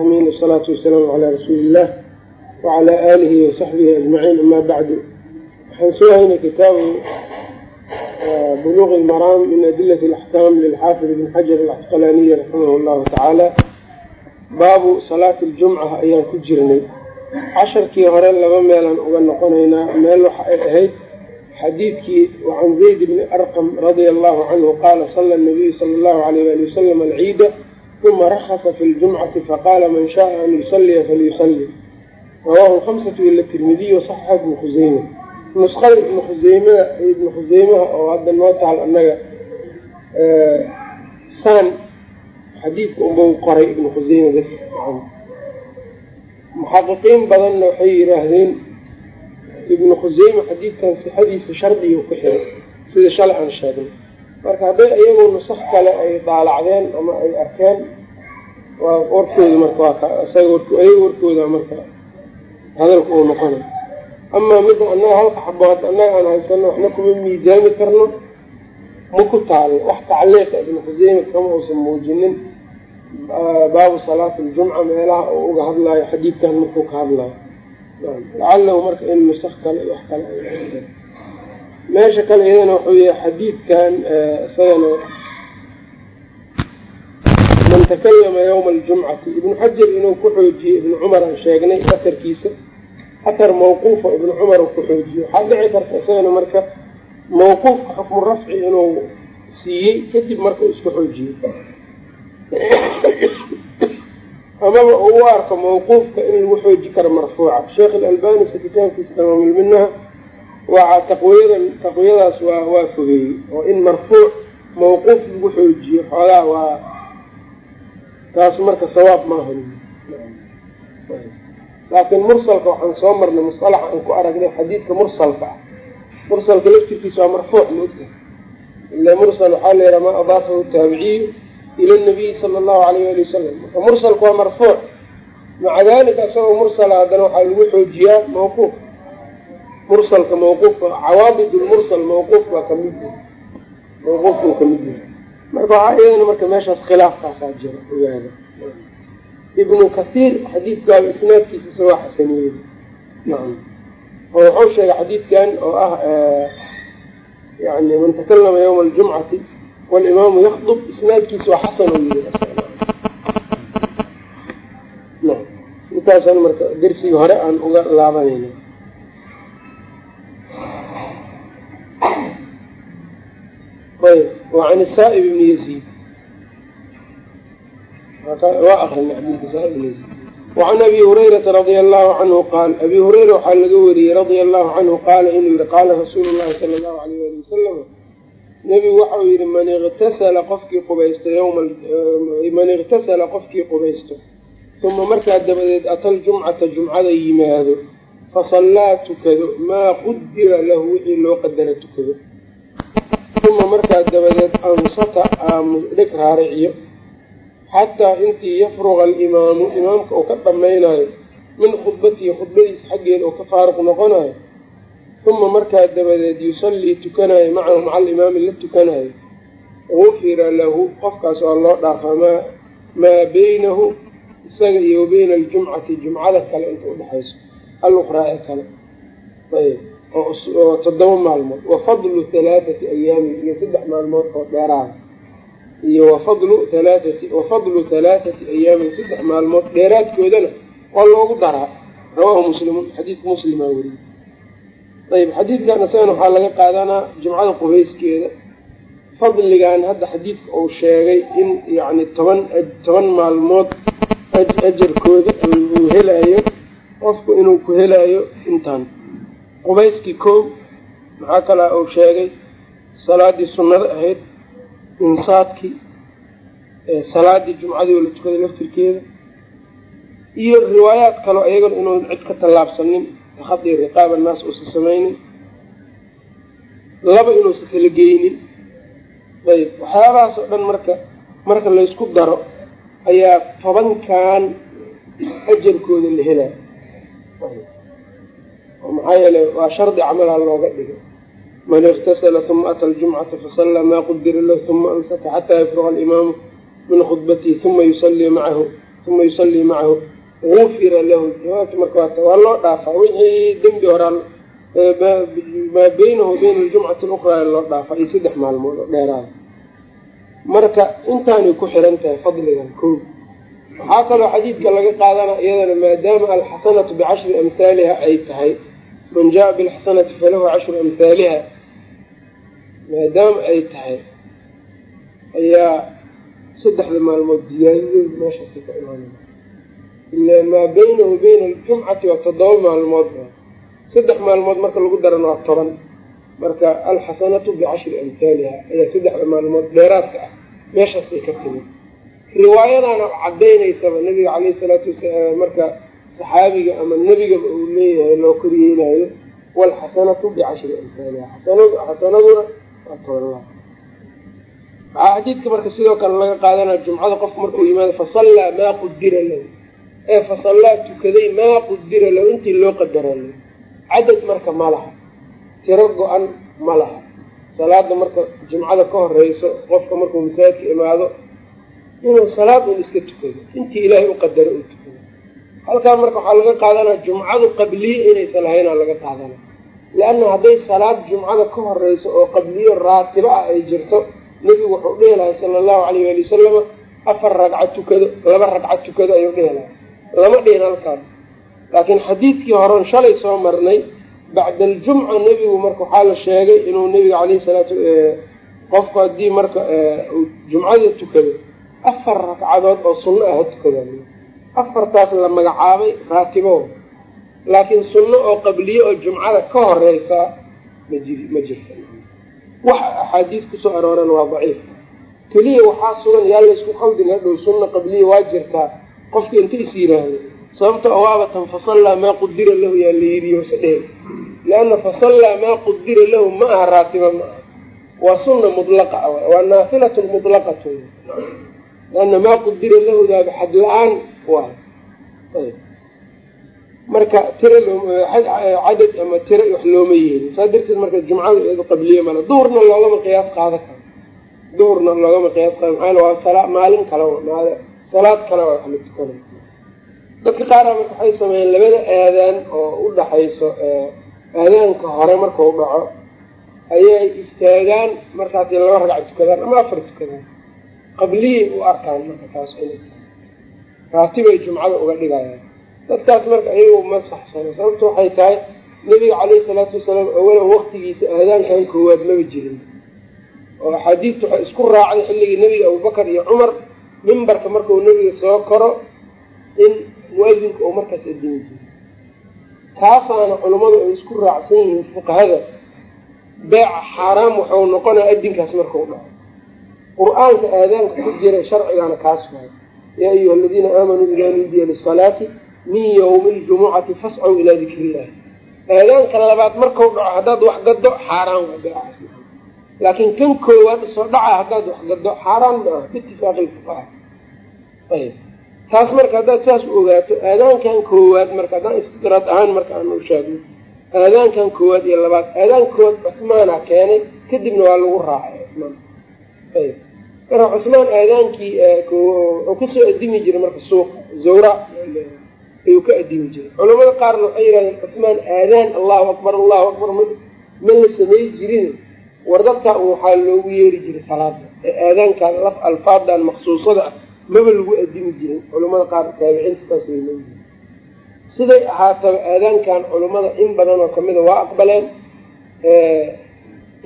amiin asalaatu wasalaamu calaa rasuuli illah wacalaa aalihi wasaxbihi ajmaciin amaa bacdu. Waxaan soo haynay kitaabu buluuqi lmaraam min adilati alaxkaam lilxaafid ibn xajar alcasqalaaniyi raximah llahu tacaala. Baabu salaati aljumca ayaan ku jirnay. Casharkii hore laba meelaan uga noqonaynaa meel waxa ay ahayd xadiidkii wacan zayd bni arqam radia allahu canhu qaala sala nabiyu sala allahu alayh ali wasalam alciida uma rakhasa fi ljumcati faqaala man shaaa an yusaliya falyusali rawaahu lhamsatu ila tirmidiy wasaxaxa ibnu khuseyma nusqada ibnu khuseymada ibnu khuseymaha oo hadda noo taal annaga saan xadiidka unbau qoray ibnu khuseyma bas muxaqiqiin badanna waxay yidhaahdeen ibnu khuseyma xadiidkan sixadiisa shardiga ku xiray sida shalay aan sheegnay marka hadday iyagoo nusakh kale ay daalacdeen ama ay arkeen waa warkooda marka waa isaga warkooda marka hadalka uu noqonay. Amaa midda annaga halka xabood annaga aan haysano waxna kuma miisaami karno. Ma ku taalo wax tacliiqa ibnu khuseyma kama uusan muujinin. Baabu salaati aljumca meelaha uu uga hadlaayo xadiidkan markuu ka hadlaayo. Lacalahu marka in nusakh kale wax kale meesha kale iyadana wuxuu yahay xadiidkan isagana man takalama yawma aljumcati ibnu xajar inuu ku xoojiyey ibnu cumar aan sheegnay atarkiisa atar mawquufa ibnu cumar ku xoojiye waxaa dhici karta isagana marka mawquufka xukmu rafci inuu siiyey kadib marka uu iska xoojiyey amaba uu u arko mawquufka in lagu xooji karo marfuuca. Sheekh alalbani se kitaabkiisa tamaamulminaha waa taqwiyadan taqwiyadaas waa waa fogeeyey. Oo in marfuuc mawquuf lagu xoojiyo xoogaa waa taas marka sawaab maaha laakiin mursalka waxaan soo marnay musalaxa aan ku aragnay xadiidka mursalka. Ah mursalka laftirkiisa waa marfuuc maogta ila mursal waxaa la yidhaha maa adaafahu taabiciyu ila nabiyi sala allahu alayh ali wasalam marka mursalka waa marfuuc. Maca dalika isagoo mursala haddana waxaa lagu xoojiyaa mawquuf. Mursalka mawquufka cawaabid lmursal mawquuf baa ka mid mawquufkuu ka mid yahay marka waxaa iyadana marka meeshaas khilaafkaasaa jira ogaada ibnu kathiir xadiidkaaba isnaadkiisa isagoo xasaniyey. Nacam oo wuxuu sheegay xadiidkan oo ah yani man takalama yawma aljumcati walimaamu yakdub isnaadkiisa waa xasan oo yiri intaasaan marka dersigii hore aan uga laabanayna ayb wacan saa'ib ibni yaziid waa akrina xadiidka saa'ib ibni yaziid wacan abi hurayrata radia allahu canhu qaal abi hureyra waxaa laga wariyey radia allahu canhu qaala inuu yihi qaala rasuulu llahi sala allahu alayh ali wasalam nebigu waxau yihi man iktasala qofkii qubaysto yma man iktasala qofkii qubaysto uma markaa dabadeed ata ljumcata jumcada yimaado fasallaa tukado maa qudira lahu wixii loo qadara tukado uma markaa dabadeed ansata dheg raariciyo xataa intii yafruqa alimaamu imaamka uu ka dhammaynayo min khudbatihi khudbadiisa xaggeeda oo ka faaruq noqonayo uma markaa dabadeed yusallii tukanayo macahu maca alimaami la tukanayo gufira lahu qofkaas waa loo dhaafaa maa maa beynahu isaga iyo wabeyna aljumcati jumcada kale inta udhexayso aluqraa ee kale ayb oo toddoba maalmood. Wafadlu halaathati ayaamin iyo saddex maalmood oo dheeraada iyo wafadlu halaathati wafadlu halaathati ayaamin saddex maalmood dheeraadkoodana waa loogu daraa. Rawaahu muslimun xadiidka muslimaa weriye ayb xadiidkan isagana waxaa laga qaadanaa jumcada qubayskeeda fadligan hadda xadiidka uu sheegay in yacni toban toban maalmood ajarkooda uu helayo qofku inuu ku helayo intaan qubayskii koow maxaa kalaa uu sheegay salaadii sunnada ahayd insaadkii salaadii jumcadii oo la tukaday laftirkeeda iyo riwaayaad kaleo iyagana inuu cid ka tallaabsanin takhadii riqaab annaas uusa samaynin laba inuusa kala geynin. Ayb waxyaabahaas oo dhan marka marka laysku daro ayaa tobankan ajarkooda la helaya maxaa yeele waa shardi camalaha looga dhigay man iktasala uma ata aljumcata fasallaa maa qudira lahu uma ansata xataa yafruqa alimaamu min khudbatihi uma yusalii macahu uma yusallii macahu gufira lahu jawaabta marka waa loo dhaafaa. Wixii dembi horaa maa beynahu bayna aljumcati luqraa loo dhaafaa iyo saddex maalmood oo dheeraada marka intaanay ku xiran tahay fadligan ko waxaa kaloo xadiidka laga qaadana iyadana maadaama alxasanatu bicashri amhaaliha ay tahay man jaa bilxasanati falahu cashru amhaaliha maadaama ay tahay ayaa saddexda maalmood ziyaadadeedu meeshaasi ka imaanaya ila maa beynahu bayna aljumcati waa toddoba maalmood. Saddex maalmood marka lagu darana waa toban. Marka alxasanatu bicashri amhaaliha ayaa saddexda maalmood dheeraadka ah. Meeshaasay ka timid. Riwaayadaana cadaynaysaba nabiga caleyhi salaatu wasalaam marka saxaabiga ama nebigaba uu leeyahay loo koryeelayo walxasanatu bicashri amhaaliha xasanaduna waa toban waxaa xadiidka marka sidoo kale laga qaadanaya jumcada qofku markuu yimaado fasallaa maa qudira lahu. Ee fasallaa tukaday maa qudira lahu intii loo qadara lahu cadad marka ma laha tiro go-an ma laha. Salaada marka jumcada ka horeyso qofka markuu masaajidka imaado inuu salaad un iska tukado intii ilaahay u qadaro uu tukado halkaa marka waxaa laga qaadanaya jumcadu qabliye inaysan lahaynaa laga qaadana leanna hadday salaad jumcada ka horeyso oo qabliyo raatibo ah ay jirto nebigu wuxuu dhihi lahay sala allahu alayh waali wasalama afar ragca tukado laba ragca tukado ayuu dhihi lahay lama dhihin halkaan. Laakiin xadiidkii horen shalay soo marnay bacda aljumca nebigu marka waxaa la sheegay inuu nebiga caleyhi salaatu qofku haddii marka jumcada tukado afar ragcadood oo sunno ah ha tukada afartaas la magacaabay raatibo laakiin sunno oo qabliye oo jumcada ka horeysaa ma jiri ma jirta. Wax axaadiis ku soo arooran waa daciif. Keliya waxaa sugan yaa laysku khaldin hadhow sunna qabliya waa jirtaa qofka inta is yiraahdo sababta awaabatan fasallaa maa qudira lahu yaa la yidhi hoose dhehel lianna fasallaa maa qudira lahu ma aha raatiba ma aha. Waa sunna mudlaqa a waa naafilatun mudlaqatun lianna maa qudira lahu daaba xad la'aan marka tira cadad ama tira wax looma yeelin. Saa darteed marka jumcada iyado qabliye male duhurna loogama qiyaas qaada karo duhurna loogama qiyaas qaada. Maxaa waa sala maalin kale salaad kale waa wax la tukanay dadka qaara marka waxay sameeyeen labada aadaan oo u dhaxayso aadaanka hore markau dhaco ayay istaagaan markaasi laba ragca tukadaan ama afar tukadaan qabliye u arkaan marka taas raatibay jumcada uga dhigayaan. Dadkaas marka iyagu ma saxsano sababtu waxay tahay nebiga caleyhi salaatu wasalaam awalan waqtigiisa aadaankan koowaad maba jirin. Oo axaadiistu waxay isku raacday xilligii nebiga abubakar iyo cumar mimbarka markuu nebiga soo koro in mu'adinka uu markaas adimi jiro taasaana culummadu ay isku raacsan yihiin fuqahada beeca xaaraam waxau noqonaya adinkaas markau dhaco. Qur'aanka aadaanka ku jira sharcigana kaas waayo yaa ayuha aladiina aamanuu idaa nuudiya lisalaati min yawmi ljumucati fascaw ilaa dikri illahi aadaanka labaad markau dhaco haddaad wax gado xaaraan laakiin kan koowaad isoo dhaca haddaad wax gado xaaraan ma aha biitifaaqi lfuqaha ayb taas marka haddaad saas u ogaato aadaankan koowaad marka haddaan istidraad ahaan marka aan u sheegno aadaankan koowaad iyo labaad aadaan koowaad cusmaana keenay kadibna waa lagu raacay cusmaan ayb marka cusmaan aadaankii wuxuu ka soo adimi jiray marka suuqa zawra ayuu ka adimi jiray. Culamada qaarna waxay yihahdeen cusmaan aadaan allahu akbar allahu akbar. Ma la samey jirin war dadka waxaa loogu yeeri jiray salaada ee aadaankan laf alfaadan maqsuusada ah maba lagu adimi jirin. Culamada qaar taabiciinta saas way leeyihiin siday ahaataba aadaankan culummada in badan oo kamida waa aqbaleen.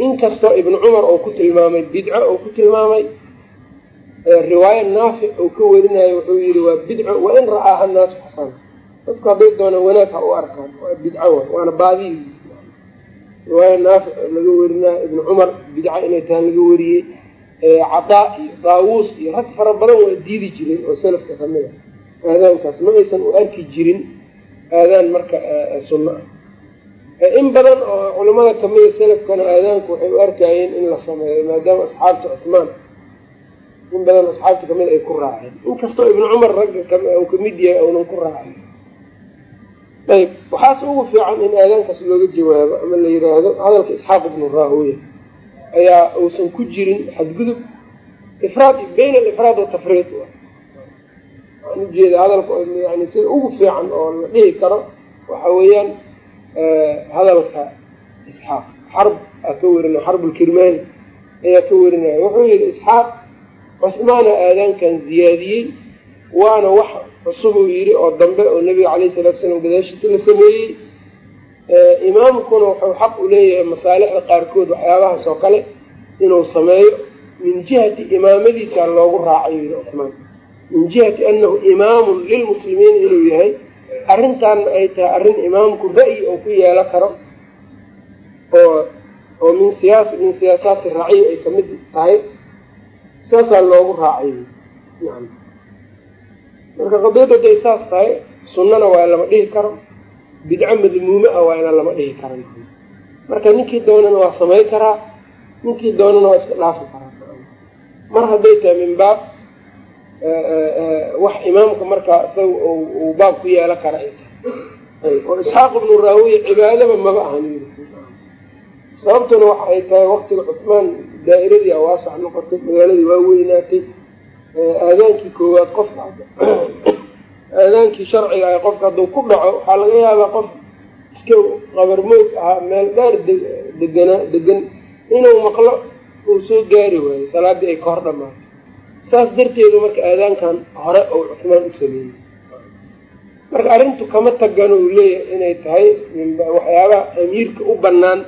Inkastoo ibnu cumar oo ku tilmaamay bidco oo ku tilmaamay riwaaya naafic oo ka warinayo wuxuu yihi waa bidco wain ra'aaha naasu xasan dadku hadday doonaan wanaag ha u arkaan waa bidco wa waana baadiyi riwaaya naafic laga werinayo ibnu cumar bidco inay tahay laga wariyey cadaa iyo daawuus iyo rag fara badan waa diidi jiray oo salafka ka mid a aadaankaas ma aysan u arki jirin aadaan marka sunno ah. In badan oo culamada kamida salafkana aadaanku waxay u arkayeen in la sameeyo maadaama asxaabta cusmaan in badan asxaabta ka mid ay ku raaceen. Inkastoo ibnu cumar ragga u ka mid yahay awnan ku raacin ayb waxaase ugu fiican in aadaankaas looga jawaabo ama la yihaahdo hadalka isxaaq ibnu raahuya ayaa uusan ku jirin xadgudub. Ifraad bayna alifraad watafriid waxaan ujeeda hadalka yani sida ugu fiican oo la dhihi karo waxa weeyaan eh, hadalka isxaaq. Xarb aa ka warina xarb lkirmaani ayaa ka warinaya wuxuu yihi isxaaq cusmaana aadaankan ziyaadiyey waana wax cusubuu yidhi oo dambe oo nebiga calayhi salatu slam gadaashiisa la sameeyey. Imaamkuna wuxuu xaq u leeyahay masaalixda qaarkood waxyaabahaas oo kale inuu sameeyo min jihati imaamadiisa loogu raacay yidhi cusmaan min jihati annahu imaamun lilmuslimiin inuu yahay. Arrintaanna ay tahay arrin imaamku ra'yi uu ku yeelo karo oo oo min siyaas min siyaasaati raciya ay ka mid tahay saasaa loogu raacay. Marka qadiyada day saas tahay sunnana waa lama dhihi karo. Bidco madmuume ah waa inaan lama dhihi karan. Marka ninkii doonana waa samay karaa ninkii doonana waa iska dhaafi karaa. Mar hadday tahay min baab wax imaamka markaa isaga uu baab ku yeelo kara ay tahay. Oo isxaaq ibnu raawiya cibaadaba maba ahan sababtuna waxa ay tahay waktiga cusmaan daa'iradii awaasac noqotay magaaladii waa weynaatay aadaankii koowaad qofka aadaankii sharciga ah qofka hadduu ku dhaco waxaa laga yaabaa qof iska qabarmoog ahaa meel dheer deganaa degan inuu maqlo uu soo gaari waayo salaaddii ay ka hor dhamaato saas darteedu marka aadaankan hore uu cusmaan u sameeyey marka arrintu kama tagan uu leeyahay inay tahay waxyaabaha amiirka u bannaan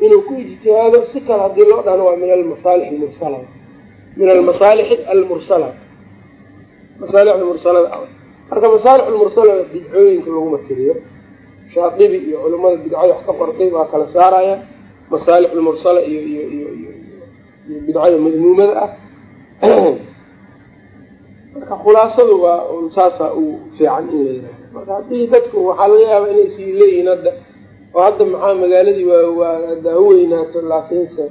inuu ku ijtihaado si kale haddii loo dhahno waa min almasaalix almursala. Min almasaalixi almursala. Masaalixda mursalada ah. marka masaalix lmursalada bidcooyinka laguma tiriyo shaatibi iyo culimmada bidcada wax ka qortay baa kala saaraya. Masaalix lmursala iyo iyo iyo iyo iyo bidcada madmuumada ah. Marka khulaasadu waa saasa u fiican in la yihahdo marka haddii dadku waxaa laga yaabaa inay sii leeyihiin hadda oo hadda maxaa magaaladii waa waa weynaato laakiinse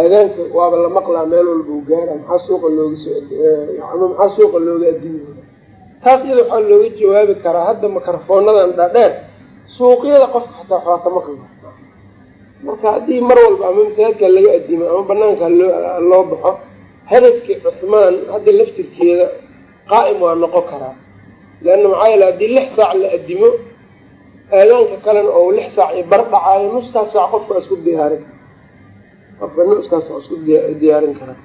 aadaanka waaba la maqlaa meel walba u gaara maxaa suuqa loogasama maxaa suuqa looga adimi taas iyada waxaa looga jawaabi karaa hadda makarafoonadan dhadheer suuqyada qofka xataa waxaa ka maqli marka haddii mar walba ama masaajidka laga adimo ama banaanka loo baxo hadafkii cuhmaan hadda laftirkeeda qaa'im waa noqon karaa. Leanna maxaa yeele haddii lix saac la adimo aadoonka kalena oo lix saac iyo bar dhacaayo nuskaas saac qofka isku diyaarin qofka nuskaas isku diyaarin karaa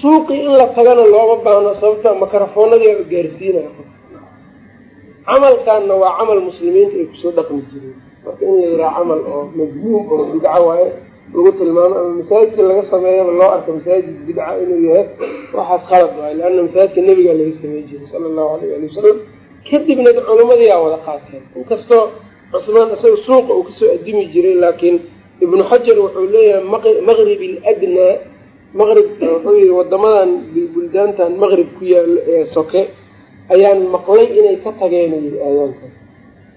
suuqii in la tagana looma baahno sababta makarafoonadiiba gaarsiinaya qofka. Camalkanna waa camal muslimiinta ay ku soo dhaqmi jireen. Marka in la yidhaha camal oo majmuum oo bidca waaye lagu tilmaamo ama masaajidka laga sameeyaba loo arka masaajid bidca inuu yahay waxaas khalad waayo leana masaajidka nebigaa laga sameey jiray sala allahu alayh ali wasalam kadibna culimmadiyaa wada qaateen inkastoo cusmaan isaga suuqa uu ka soo adimi jiray laakiin ibnu xajar wuxuu leeyahay maqrib aladnaa maqrib wuxuu yii wadamadan buldaantan maqrib ku yaalo ee eh, soke. Ayaan maqlay inay ka tageen yii aayaankan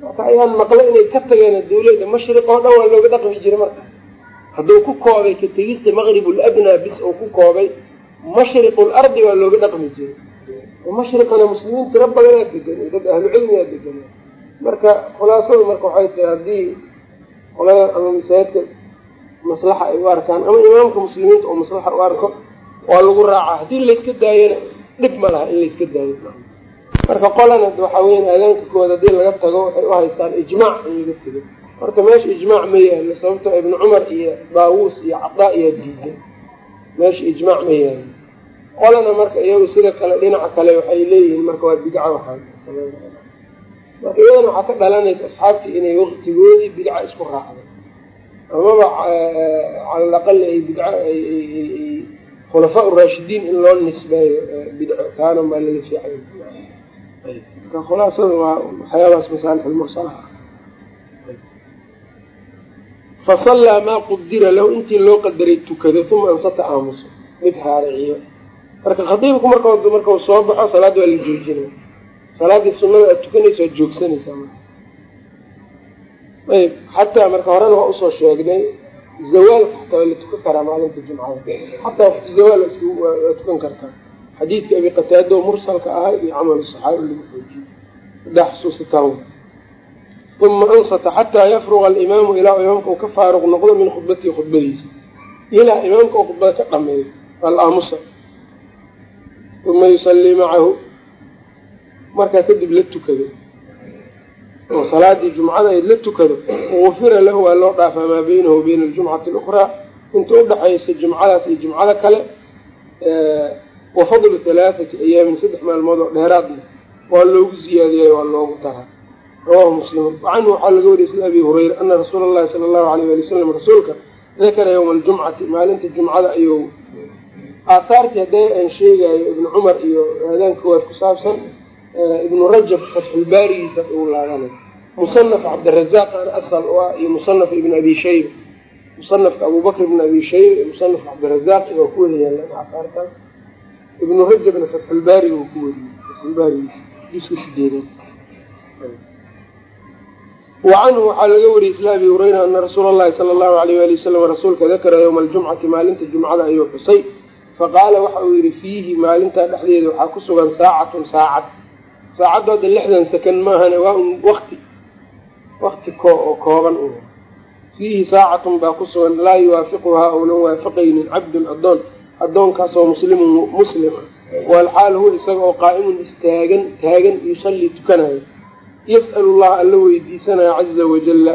marka ayaan maqlay inay ka tageen dawlada mashriq oo dhan waa looga dhaqmi jiray marka. Hadduu ku koobay ka tegista maqrib ladnaa bis uu ku koobay mashriqu lardi waa looga dhaqmi jiray mashriqana muslimiin tiro badanaad deganay dad ahlu cilmigaa deganay marka khulaasadu marka waxay tahay haddii qolada ama masaajidka maslaxa ay u arkaan ama imaamka muslimiinta oo maslaxa u arko waa lagu raacaa haddii layska daayona dhib ma laha in layska daayo marka qolana waxaa weyan aadaanka koowaad haddii laga tago waxay u haystaan ijmaac in laga tego horta meesha ijmaac ma yaalo sababto ibnu cumar iyo baawuus iyo cadaa iyaa diida meesha ijmaac ma yaalo qolana marka iyagu sida kale dhinaca kale waxay leeyihiin marka waa bidca waxaan marka iyadana waxaa ka dhalanaysa asxaabtii inay waqtigoodii bidca isku raacday amaba eh, cala alaqal ay bidco khulafaa raashidiin in loo nisbeeyo eh, bidco. Taana baa laga fiicay. Marka khulaasada waa waxyaabaas masaalix mursala fasallaa maa qudira lahu intii loo qadaray tukado uma ansata aamuso. Mid haaraciyo marka khadiibku mark markau soo baxo salaaddi waa la joojinaya salaadii sunnada aad tukanaysa waad joogsanaysaa marka. Ayib. Xataa marka horena waa u soo sheegnay zawaalka xataa waa la tukan karaa maalinta jumcada. Xataa wakti zawaal waa tukan kartaa. Xadiidka abi qataada mursalka ahaa iyo camalu saxaabi lagu xoojiyey. Saddex xusuusitaan uma unsata xataa yafruqa alimaamu ilaa imaamka uu ka faaruq noqdo min khudbatihi khudbadiisa. Ilaa imaamka uu khudbada ka dhameeyo. Alaamusa uma yusallii macahu markaa kadib la tukado oo salaadii jumcada ayd la tukado wafira lahu waa loo dhaafaa maa baynahu wa bayna aljumcati alukhraa inta udhaxaysa jumcadaas iyo jumcada kale wa fadlu halaaati ayaamin saddex maalmood oo dheeraadna waa loogu ziyaadiyay waa loogu taraa rawahu muslimun wacanhu waxaa laga wariyay sida abi hurayra ana rasuula allahi sala allahu alayh waali wasalam rasuulka dakara yowma aljumcati maalinta jumcada ayuu aahaartii hadday aan sheegayo ibnu cumar iyo aadaanka waad ku saabsan ibnu rajab fatxulbaarigiisa uu laabanay musanaf cabdirazaaq ana asal u ah iyo musanaf ibn abi shayba. Musanafka abubakr ibn abi shayba iyo musanafka cabdirazaaq waa ku wada yaalaan aahaartaas. Ibnu rajabna fatxulbaariga uu ku weriyey fatxulbaarigiisa juska sideedeed wacanhu waxaa laga wariyey isla abi hureyra ana rasuula allahi sala allahu alayh wali wasalam rasuulka dakara yowma aljumcati maalinta jumcada ayuu xusay faqaala waxa uu yihi fiihi maalintaa dhexdeeda waxaa ku sugan saacatun saacad. Saacadda hadda lixdan sakan maahane waa un wakti wakti ko oo kooban u fiihi saacatun baa ku sugan laa yuwaafiquhaa uunan waafaqaynin cabdun addoon addoonkaasoo muslimun muslim ah. Walxaal huwa isaga oo qaa'imun istaagan taagan yusallii tukanayo yas'alu llaha alla weydiisanayo caza wajalla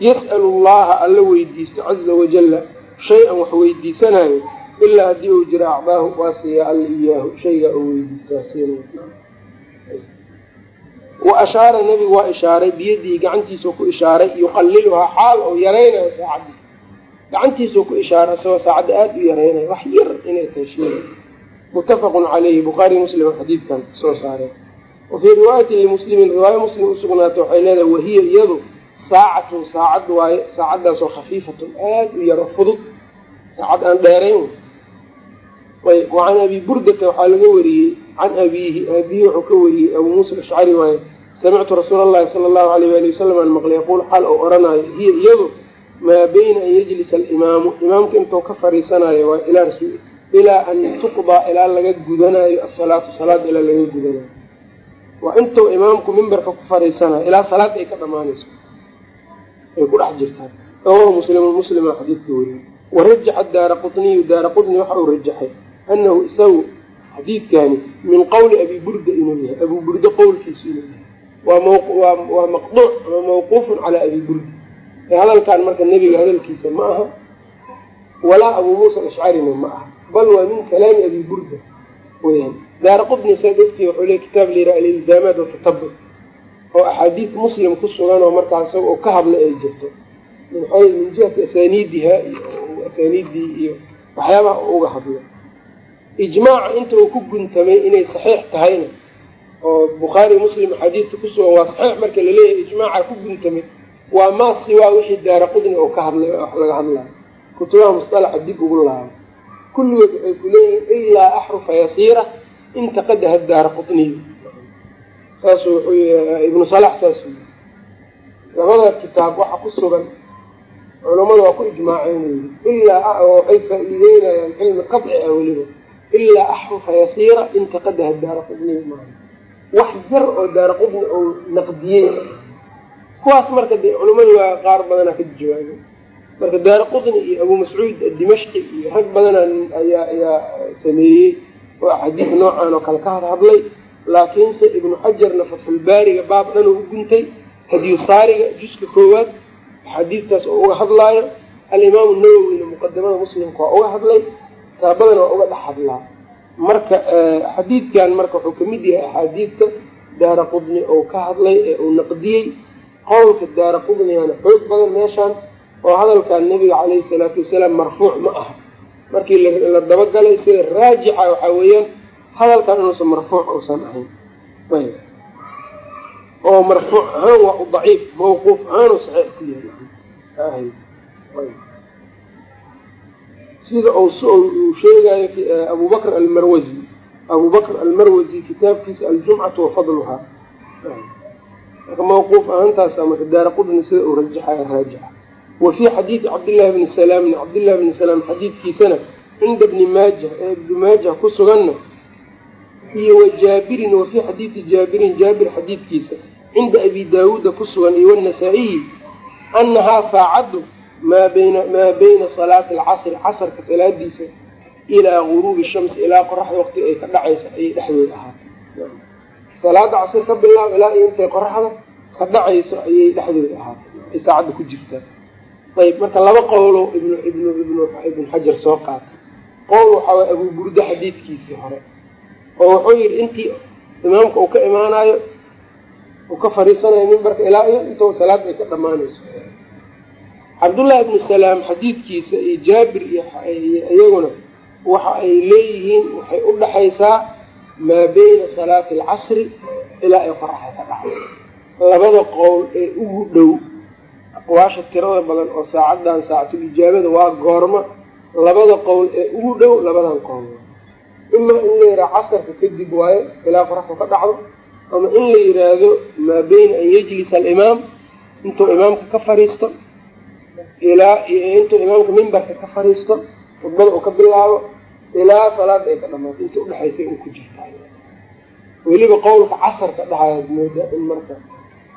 yas'alu llaha alla weydiisto caza wajalla shay-an wax weydiisanayo ilaa haddii uu jiro acdaahu waa alla iyaahu shaygaa uu weydiistaa siin wa ashaara nebigu waa ishaaray biyadihi gacantiisuu ku ishaaray yuqaliluhaa xaal oo yaraynayo saacadii. Gacantiisuu ku ishaaray isagoo saacadda aada u yaraynayo wax yar inay tahay sheega muttafaqun caleyhi bukhaari muslim xadiidkan soo saareen wa fii riwaayatin limuslimin riwaayo muslim usugnaata waxay leedahay wahiya iyadu saacatun saacad waaye saacaddaasoo khafiifatun aada u yaro fudud. Saacad aan dheerayn wacan abi burdata waxaa laga wariyey can abiihi aabihi wuxuu ka wariyey abuu muusa ashcari waaye samictu rasuula allahi sala allahu alayh waali wasalam aan maqlay yaquul xaal oo odhanaayo hiya iyadu maa bayna an yajlisa alimaamu imaamka intuu ka fariisanayo waa ilaa rasul ilaa an tuqdaa ilaa laga gudanayo asalaatu salaad ilaa laga gudanayo. Waa intuu imaamku mimbarka ku fariisanayo ilaa salaad ay ka dhamaanayso. Ay ku dhex jirtaan. Rawahu muslimu muslima xadiidka weriye warajaxa daara qutniyu daara qutni waxa uu rajaxay anahu isagu xadiidkani min qowli abi burda inuu yahay abu burda qowlkiisu inuu yahay waa maqduuc ama mawquufun calaa abi burda ee hadalkan marka nebiga hadalkiisa ma aha walaa abuu muusa alashcarina ma aha bal waa min kalaami abi burda weyaan daara qutni saad ogtii wuxuu le kitaab layiraha alilzaamaat watatabuc oo axaadiis muslim ku sugan oo markaa isaga oo ka hadla ay jirto min jihati asaniidiha iyo asaniidii iyo waxyaabaha uga hadla ijmaaca inta uu ku guntamay inay saxiix tahayna oo bukhaari muslim axaadiista ku sugan waa saxiix marka la leeyahay ijmaaca ku guntamay waa maa siwaa wixii daara qudni oo ka hadlay laga hadlayo kutubaha musطalaxa dib ugu laabo kulligood waxay ku leeyihiin ilaa axrufa yasiira intaqadaha daara qudniyu saasuu wuxuu ibnu salax saasuu yii labada kitaab waxa ku sugan culamada waa ku ijmaaceen ilaa waxay faa-iideynayaan cilmi qaci ah weliba ilaa axrufa yasiira intaqadaha daara qudniy maaha wax yar oo daara qudni ou naqdiyey kuwaas marka de culamadu waa qaar badanaa ka jawaabay marka daara qudni iyo abuu mascuud adimashqi iyo rag badanaa ayaa ayaa sameeyey oo axaadiis noocan oo kale ka hadhadlay laakiinse ibnu xajarna fatxulbaariga baab dhan oo u guntay hadiyu saariga juska koowaad axaadiistaas oo uga hadlaayo alimaamu nawowina muqadimada muslimka waa uga hadlay kitaabadana waa uga dhex hadlaa marka xadiidkan marka wuxuu ka mid yahay axaadiidta daara qudni oo ka hadlay ee uu naqdiyey. Qowlka daara qudnigana xoog badan meeshaan oo hadalkan nabiga caleyhi salaatu wasalaam marfuuc ma aha. Markii la dabagalay sida raajixa waxaa weeyaan hadalkan inuusan marfuuc uusan ahayn. Ayb. Oo marfuuc ahaan waa u daciif mawquuf ahaanu saxiix ku yahay sida uu sheegayo abu bakr almarwazi. Abu almarwazi kitaabkiisa aljumcatu wa fadluhaa. Marka mawquuf ahaantaasa marka daara qudni sida uu rajaxayo raajixa wa fii xadiidi cabdillahi bni salaamna cabdillahi bni salaam xadiidkiisana cinda bni maajah ee ibni maajah ku suganna iyo wa jaabirin wa fii xadiidi jaabirin jaabir xadiidkiisa cinda abi daawuuda ku sugan iyo wanasaa-iyi annahaa saacaddu maa bayna maa bayna salaati alcasri casarka salaadiisa ilaa guruubi shamsi ilaa qoraxda waqti ay ka dhacaysa ayay dhexdeeda ahaatay salaada casir ka bilaab ilaa iyo intay qoraxda ka dhacayso ayay dhexdooda ahaatay ay saacadda ku jirtaa ayb marka laba qowlo ibnu ibnu ibnu ibnu xajar soo qaatay qowl waxaa waye abu xadiidkiisii hore oo wuxuu yidhi intii imaamka uu ka imaanayo uu ka fariisanayo mimbarka ilaa iyo inta salaad ay ka dhamaanayso cabdullahi ibnu salaam xadiidkiisa iyo jaabir iyo iyaguna waxa ay leeyihiin waxay u dhaxaysaa maa beyna salaati alcasri ilaa ay qoraxda ka dhacayso labada qowl ee ugu dhow aqwaasha tirada badan oo saacadan saacatul ijaabada waa goorma labada qowl ee ugu dhow labadan qowl. Ima in la yidhaha casarka kadib waayo ilaa qoraxda ka dhacdo ama in la yidhaahdo maa beyna an yajlisa alimaam intuu imaamka ka fariisto ilaa intuu imaamka mimbarka ka fariisto khudbada uu ka bilaabo ilaa salaada ay ka dhamaato inta udhexaysay uu ku jirta weliba qowlka casarka dhahayaad moodaa in marka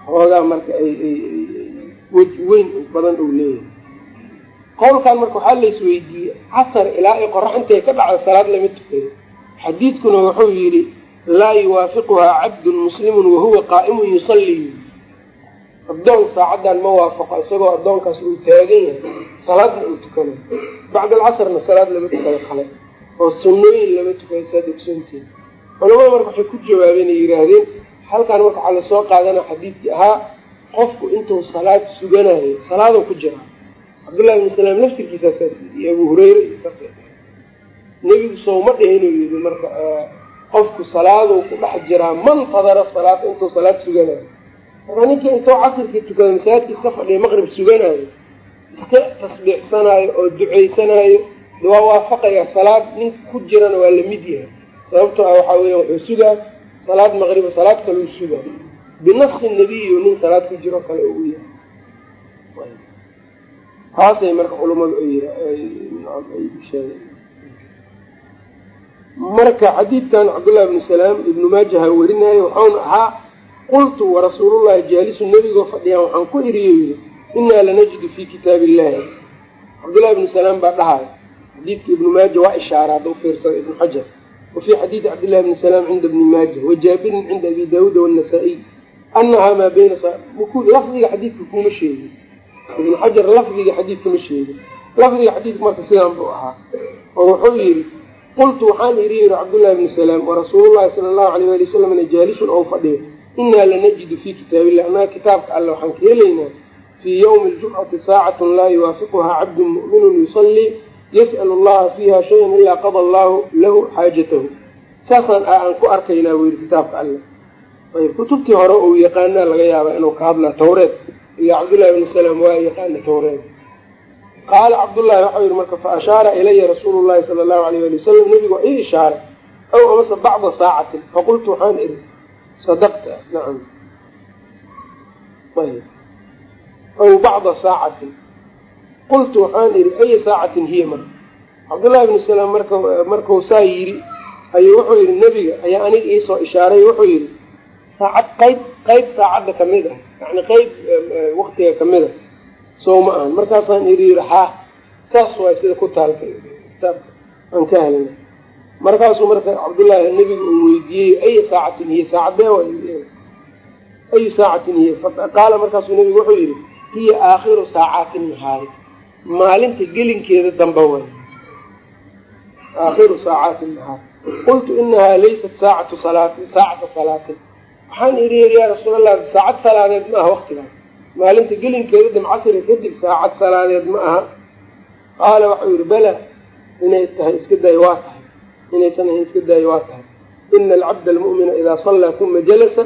xoogaa marka ay wej weyn badan uu leeyahay. Qowlkan marka waxaa la isweydiiyey casar ilaa ay qorax intay ka dhacdo salaad lama tukayo xadiidkuna wuxuu yidhi laa yuwaafiquhaa cabdun muslimun wahuwa qaa'imun yusallii addoon saacaddan ma waafaqo isagoo addoonkaas uu taagan yahay salaadna uu tukanayo bacda alcasrna salaad lama tukado kale oo sunnooyin lama tukado saad ogsoonteed. Culamada marka waxay ku jawaabeen ay yidhaahdeen halkan marka waxaa la soo qaadana xadiidkii ahaa qofku intuu salaad suganayo salaadoo ku jira cabdullahi ibnu salaam laftirkiisaa saas iyo abu hureyre iyo saas nebigu sowma dhihinuu yidhi marka qofku salaaduu ku dhex jiraa mantadara salaata intuu salaad suganayo marka ninkii intuu casirkii tukado masaajidka iska fadhiya maqrib suganayo iska tasbiixsanaayo oo ducaysanaayo waa waafaqaya salaad ninka ku jirana waa la mid yahay. Sababtoo ah waxaa weya wuxuu sugaa salaad maqriba salaad kale u sugaa. Binasi nabiyu nin salaad ku jiro kale uu yahay. Taasay marka sheegeen. Marka xadiidkan cabdullahi ibnu salaam ibnu maajaha werinayo waxauna ahaa qultu warasuulullahi jaalisu nebigoo fadhiyaan waxaan ku iriyo yiri inaa lanajidu fi kitaabi illahi cabdullahi ibnu salaam baa dhahaya xadiidka ibnu maaja waa ishaara hadda ufiirsada ibnu xajar. Wa fii xadiidi cabdillahi bni salaam cinda ibni maaja wa jaabirin cinda abi daawuuda wannasa-iy anahaa maa beyna lafdiga xadiidka kuma sheegin. Ibnu xajar lafdiga xadiidka ma sheegin. Lafdiga xadiidka marka sidaan buu ahaa. Oo wuxuu yidhi qultu waxaan iri yiri cabdullahi bni salaam warasuulullahi sala allahu alayh ali wasalamna jaalisun ou fadhiyo inaa lanajidu fii kitaabillah annaga kitaabka alle waxaan ka helaynaa fii yawmi ljumcati saacatun laa yuwaafiquhaa cabdun mu'minun yusallii yas'alu allaha fiiha shayan ilaa qada allahu lahu xaajatahu saasaan aan ku arkaynaa buu yidhi kitaabka alle ayb kutubtii hore uu yaqaanaa laga yaaba inuu ka hadlaa tawreed ilaa cabdullahi bni salaam waa yaqaana tawreed qaala cabdullahi waxau yihi marka fa ashaara ilaya rasuulu llahi sala allahu alayh ali wasalam nebigu waa ii ishaaray aw amase bacda saacatin faqultu waxaan iri sadaqta nacam ayb aw bacda saacatin qultu waxaan idhi aya saacatin hiya marka cabdullahi ibnu salaam marka markuu saa yidhi ayuu wuxuu yidhi nebiga ayaa aniga iisoo ishaaray wuxuu yidhi saacad qayb qayb saacadda ka mid ah yani qayb waktiga ka mid a sow ma ahan markaasaan idhi yidhi haa saas waay sida ku taalka aan ka helna markaasuu marka cabdullaahi nebiga uu weydiiyey aya saacatin hiya saacadee ayu saacatin hiya qaala markaasuu nebigu wuxuu yidhi hiya aakhiru saacaati nahaari maalinta gelinkeeda damba way. Aakhiru saacaati nahaar qultu inahaa laysat saacatu salaati saacata salaatin waxaan idhi yiri yaa rasuulallah saacad salaadeed ma aha waktigaas maalinta gelinkeeda dam casriga kadib saacad salaadeed ma aha. Qaala waxau yihi bala inay tahay iska daayo waa tahay inaysan ahayn iska daayo waa tahay. Ina alcabda almu'mina idaa sallaa uma jalasa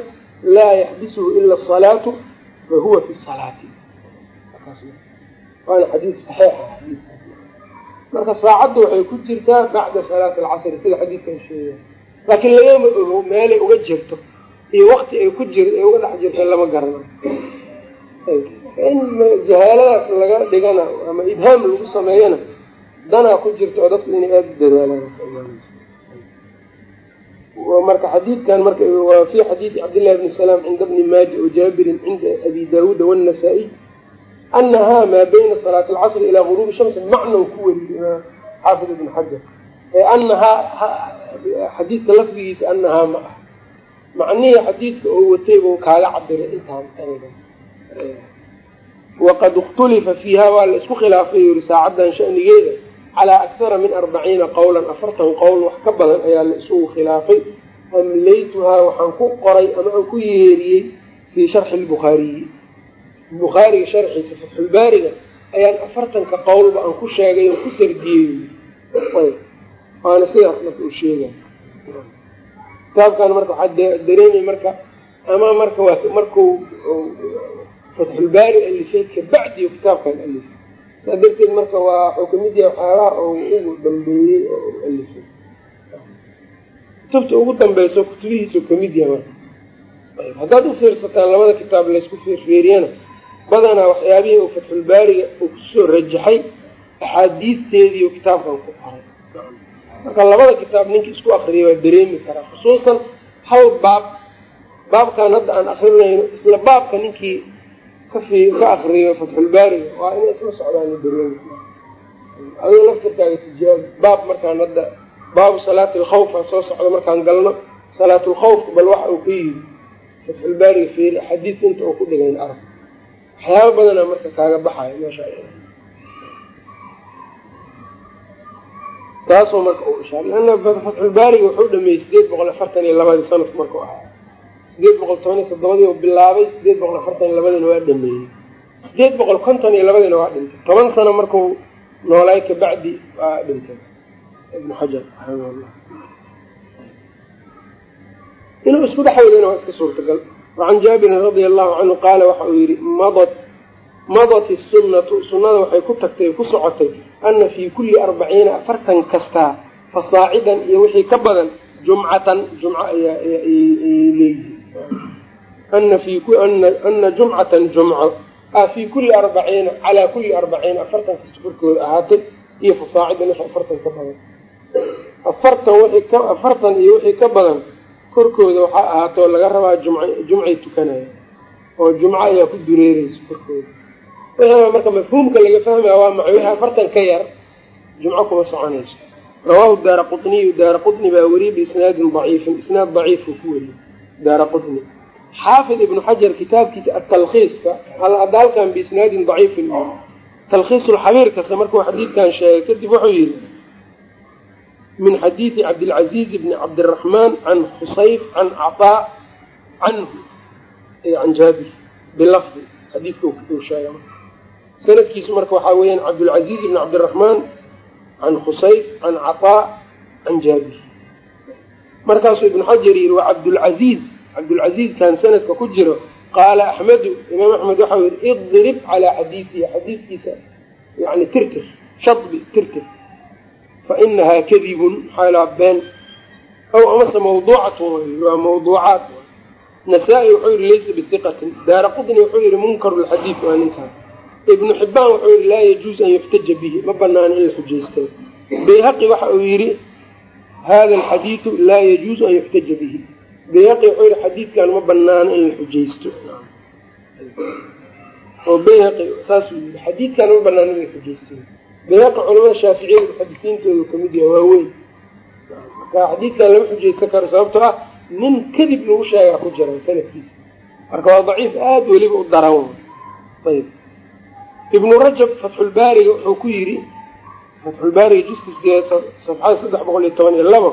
laa yaxbisuhu ila asalaatu fa huwa fi salaati waana xadiid saxiixa marka saacadda waxay ku jirtaa bacda salaati alcasri sida xadiidkan sheegaya laakiin lagama ogo meelay uga jirto iyo wakti ay ku jir ay uga dhex jirta lama garanayo in jahaaladaas laga dhigana ama ibhaam lagu sameeyana danaa ku jirta oo dadku inay aada dadaalaan marka xadiidkan marka waa fi xadiidi cabdillahi bni salaam cinda bni maaji o jaabirin cinda abi daawuuda wannasa-iy anahaa maa bayna salaati alcasri ilaa guruubi shamsi macnan ku weriye xaafid ibn xajar. Anahaa xadiidka lafdigiisa anahaa ma ah macnihii xadiidka oo watay buu kaaga cabiray intaan waqad ikhtulifa fiiha waa la isku khilaafay yuri saacaddan shanigeeda calaa akhara min arbaciina qowlan afartan qowl wax ka badan ayaa la isugu khilaafay amlaytuhaa waxaan ku qoray ama aan ku yeeriyey fii sharxi lbukhaariyi bukhaariga sharxiisa fatxulbaariga ayaan afartanka qowlba aan ku sheegay oo ku sardiyey waana sidaas marka uu sheegay kitaabkan marka waxaa dareemay marka ama marka marku fatxulbaari alifay kabacdi kitaabkan alifay saa darteed marka waa wuxuu ka mid yahay waxyaalaha oo ugu dambeeyey oo alifay kutubta ugu dambeyso kutubihiisu ka mid yahay marka. Haddaad u fiirsataan labada kitaab laysku fiirfiiriyana badanaa waxyaabihii uu fatxulbaariga uu ku soo rajaxay axaadiisteediiu kitaabkan ku qoray. Marka labada kitaab ninki isku akriyay waa dareemi karaa khusuusan hal baab baabkan hadda aan akrinayno isla baabka ninkii ka akriyo fatxulbaariga waa inay isla socdaan dareemi adigo laftirkaaga tijaabi baab markaan hadda baabu salaati alkhawfa soo socda markaan galno. Salaatulkhawfka bal waxa uu ka yidi fatxulbaariga fiiri axaadiista inta uu ku dhigayn arag. Waxyaaba badana marka kaaga baxayo meesha taasoo marka u ishaar leana fatxulbaariga wuxuu dhameeyey sideed boqol afartan iyo labadii sanadku markuu ahaa sideed boqol toban iyo toddobadii u bilaabay sideed boqol afartan iyo labadiina waa dhameeyey. sideed boqol konton iyo labadiina waa dhintay. Toban sano markuu noolaay kabacdi waa dhintay. Ibnu xajar raximahullah inuu isku dhexwadana waa iska suurtagal. Wacan jaabirin radia allahu canhu qaala waxa uu yihi madat madat isunnatu sunnada waxay ku tagtay ku socotay ana fii kulli arbaciina afartan kastaa fasaacidan iyo wixii ka badan jumcatan jumco ayaa leeyihi ana fi ana jumcatan jumco a fii kulli arbaciina calaa kulli arbaciina afartan kasta korkooda ahaatay iyo fasaacidan wixii afartan ka badan afartan ka afartan iyo wixii ka badan korkooda waxaa ahaatoo laga rabaa jum jumcay tukanaya oo jumco ayaa ku dureereysa korkooda wixii marka mafhuumka laga fahmaya waa maca wixii afartan ka yar jumco kuma soconayso rawaahu daara qutniyu daara qutni baa weriyey biisnaadin daciifin isnaad daciifuu ku weriyey daara qutni xaafid ibnu xajar kitaabkiisa atalkhiiska hadda halkan biisnaadin daciifin talkhiisulxabiirkase markuu xadiidkan sheegay kadib wuxuu yihi min xadiidi cabdilcaziiz bni cabdiraxmaan can khusayf can cataa canhu can jaabir bilafdi xadiidka uu sheegay sanadkiisu marka waxaa weeyaan cabdilcaziiz bni cabdiraxmaan can khusayf can cataa can jaabir markaasuu ibnu xajar yihi waa cabdulcaziiz cabdulcaziizkan sanadka ku jiro qaala axmedu imaam axmed waxau yihi idrib calaa xadiidihi xadiidkiisa yani tirtir shadbi tirtir fainahaa kadibun maxaa been aw amase mawduucatun wey waa mawduucaat nasaa-i wuxuu yihi laysa bihiqatin daara qudni wuxuu yihi munkaru lxadiid waa ninkaan ibnu xibaan wuxuu yihi laa yajuuz an yuftaja bihi ma banaano in la xujaysto bayhaqi waxa uu yihi hada alxadiidu laa yajuuzu an yuftaja bihi bayhaqi wuxuu yihi xadiidkan ma banaano in la xujaysto. Oo bayhaqi yii xadiidkan ma banaano in la xujaysto. Bayhaqi culamada shaaficiyada muxadisiintoodu ka mid yaha waaweyn marka xadiidkan lama xujaysan karo sababtoo ah nin kadib lagu sheegaa ku jira sanadkiisa marka waa daciif aada weliba u daran ayb ibnu rajab fatxulbaariga wuxuu ku yidhi fatxulbaariga sideed safxada saddex boqol iyo toban iyo labo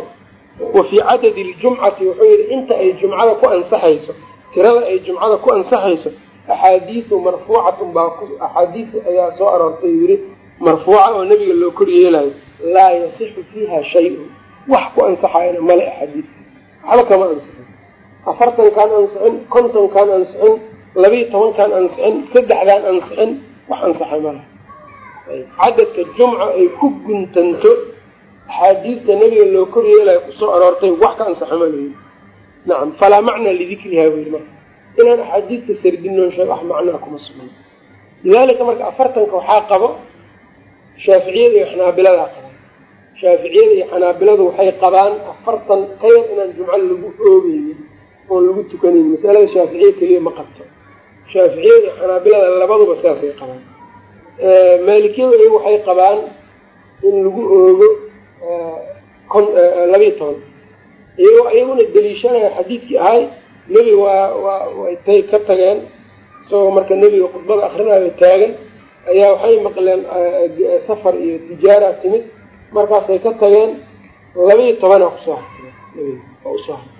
wa fii cadadi ljumcati wuxuu yihi inta ay jumcada ku ansaxayso tirada ay jumcada ku ansaxayso axaadiisu marfuucatun baa axaadiis ayaa soo aroortay yidhi marfuuca oo nebiga loo kor yeelayo laa yasixu fiiha shay-un. Wax ku ansaxayna male axaadiista waxba kama ansixin afartankaan ansixin kontonkaan ansixin labiiyo tobankaan ansixin saddexdaan ansixin wax ansaxay malaha cadadka jumca ay ku guntanto axaadiista nebiga loo kor yeelayo ku soo aroortay wax ka ansaxa malayi nacam falaa macnaa lidikriha buyii marka inaan axaadiista sardinoon sheeg wax macnaa kuma sugna lidaalika marka afartanka waxaa qabo shaaficiyada iyo xanaabiladaa qabaan shaaficiyada iyo xanaabiladu waxay qabaan afartan ka inaan jumco lagu oogeynin oon lagu tukanayn masalada shaaficiya keliya ma qabto. Shaaficiyada iyo xanaabilada labaduba sidaasay qabaan. Maalikiyadu iyagu waxay qabaan in lagu oogo kon labiiyo toban. Iyagoo iyaguna daliishanaya xadiidkii ahay nebiga waa waa waytay ka tageen. Isagoo marka nebiga khudbada akrinayo taagan. Ayaa waxay maqleen safar iyo tijaara timid. Markaasay ka tageen labiiyo tobanaa ku soo hartay nebiga oo u soo hartay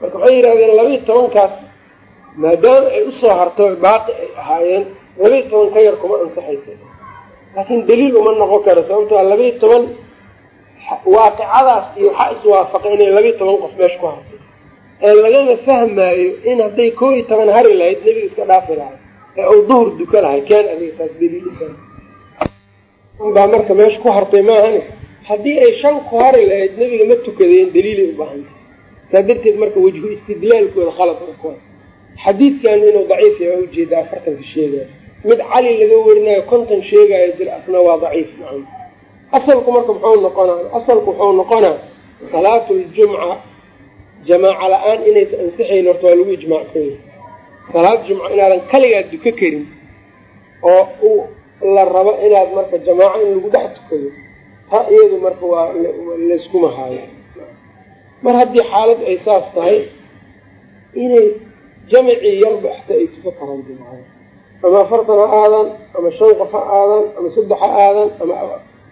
marka waxay yidhahdeen labiiyo tobankaas maadaama ay u soo harto baaqi ay ahaayeen labiiyo toban ka yar kuma ansaxaysa. Laakiin daliil uma noqon karo sababtoo labiiyo toban waaqicadaas iyo waxaa iswaafaqay inay labiiyo toban qof meesha ku hartay ee lagama fahmaayo in hadday koo iyo toban hari lahayd nebiga iska dhaafi lahay ee uu duhur duka lahay keen adiga taas daliil baa marka meesha ku hartay maahane haddii ay shan ku hari lahayd nebiga ma tukadeen daliilay u baahantay saa darteed marka wejhu istidlaalkooda khalad ku xadiidkan inuu daciif yahay ujeeda afartanka sheegaya mid cali laga werinayo konton sheegayo jir asna waa daciif asalku marka muxuu noqonaa asalku wuxuu noqonaa salaatu ljumca jamaaca la'aan inaysa ansixayn horta waa lagu ijmaacsan yahay. Salaad jumca inaadan kaligaa duka karin oo la rabo inaad marka jamaaco in lagu dhex tukado ta iyadu marka waa layskuma haayo mar haddii xaalad ay saas tahay inay jamacii yarba xataa ay tuka karaan jumcada ama afartan ha aadaan ama shan qof ha aadaan ama saddex ha aadaan ama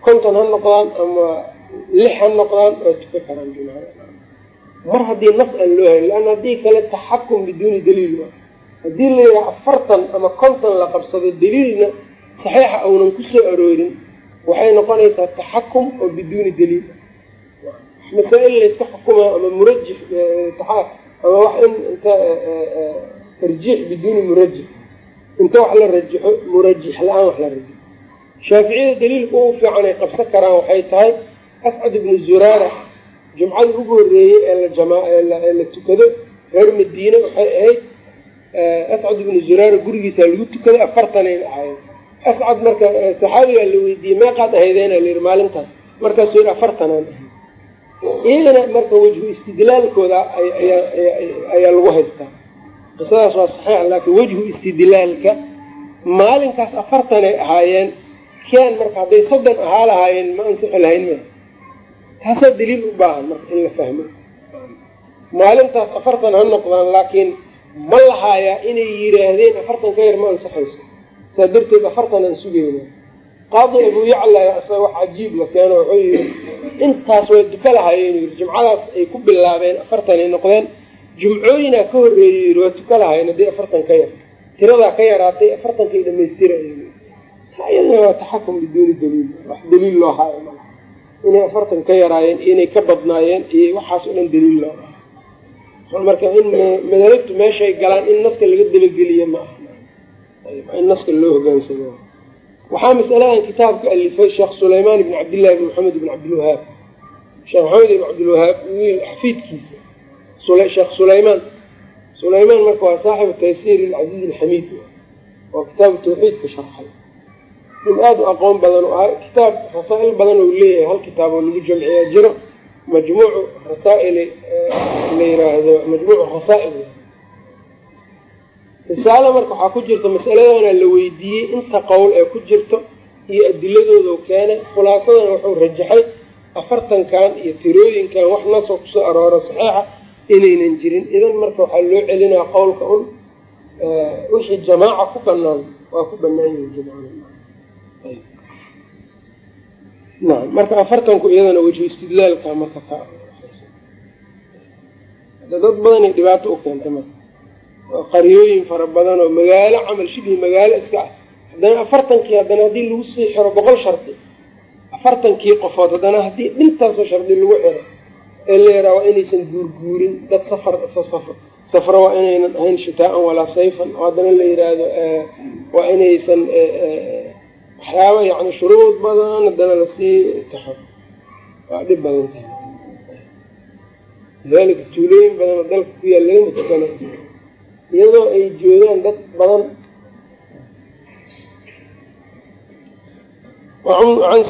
konton ha noqdaan ama lix ha noqdaan waa tuka karaan mar haddii nas aan loo hayn leanna haddii kale taxakum biduuni daliil waa haddii la yidhaha afartan ama konton la qabsado daliilna saxiixa uunan ku soo aroorin waxay noqonaysaa taxakum oo biduuni daliil. Masaa-il layska xukumaa ama murajix ama wax in inta tarjiix biduuni murajix. Inta wax la rajaxo murajix la'aan wax la rajaxo shaaficiyada daliilka ugu fiican ay qabsan karaan waxay tahay ascad ibnu zuraara. Jumcada ugu horreeyey ee la tukado reer madiine waxay ahayd ascad ibnu zuraara gurigiisaa lagu tukaday afartanayna ahayd. Ascad marka saxaabigaa la weydiiyey meeqaad ahaydeena la yihi maalintaas. Markaasuu yihi afartanaan ahayd iyagana marka wejhu istidlaalkooda ayaa lagu haystaa. Qisadaas waa saxiix laakiin wejhu istidlaalka maalinkaas afartanay ahaayeen keen marka hadday soddon ahaa lahaayeen ma ansixi lahayn ma. Taasaa daliil u baahan marka in la fahmo. Maalintaas afartan ha noqdaan laakiin ma lahaayaa inay yidhaahdeen afartan ka yar ma ansixayso saa darteed afartan aan sugeyna qaadi abuu yacla isaga wax cajiib la keeno wuxuu yihi intaas way duka lahaayeen yii jumcadaas ay ku bilaabeen afartanay noqdeen. Jumcooyinaa ka horreeyey yii waa tuka lahaayeen haddii afartan ka yar. Tiradaa ka yaraatay afartankay dhamaystira iyadana waa taxakum biduuni daliil. Wax daliil loo haayo ma inay afartan ka yaraayeen inay ka badnaayeen iyo waxaas o dhan daliil loo haayo. Marka in madalabtu meeshay galaan in naska laga dabageliyo ma aha. In naska loo hogaansamo. Waxaa masaladan kitaabka alifay sheekh sulaymaan ibn cabdillahi ibn maxamed ibn cabdilwahaab sheekh maxamed ibn cabdilwahaab wiil xafiidkiisa. Sheekh sulaymaan. Sulaymaan marka waa saaxibu taysiir ilcaziiz alxamiid oo kitaabu tawxiidka sharxay in aada u aqoon badan u ah kitaab rasaa-il badan uu leeyahay hal kitaab oo lagu jamciyaa jiro majmuucu rasaa'il la yiraahdo majmuucu rasaa'il risaalo marka waxaa ku jirta masaladana la weydiiyey inta qowl ee ku jirto iyo adiladooda keenay khulaasadana wuxuu rajaxay afartankan iyo tirooyinkan wax nasoo ku soo arooro saxiixa inaynan jirin. Idan marka waxaa loo celinaa qowlka un wixii jamaaca ku banaan waa ku banaan yihiin jamacada naam marka afartanku iyadana wejhu istidlaalka marka ka. Dad badanay dhibaato u keentay marka qaryooyin fara badan oo magaalo camal shibhi magaalo iska ah. Haddana afartankii haddana haddii lagu sii xiro boqol shardi afartankii qofood haddana haddii dhintaasoo shardi lagu xiro ee la yaraa waa inaysan guurguurin. Dad safar safro waa inaynan ahayn shitaa-an walaa sayfan. Oo haddana la yiraahdo waa inaysan waxyaaba yani shuruud badan haddana la sii taxo waa dhib badan tahay. Lidalika tuulooyin badan oo dalka ku yaal lagama tukana iyadoo ay joogaan dad badan. An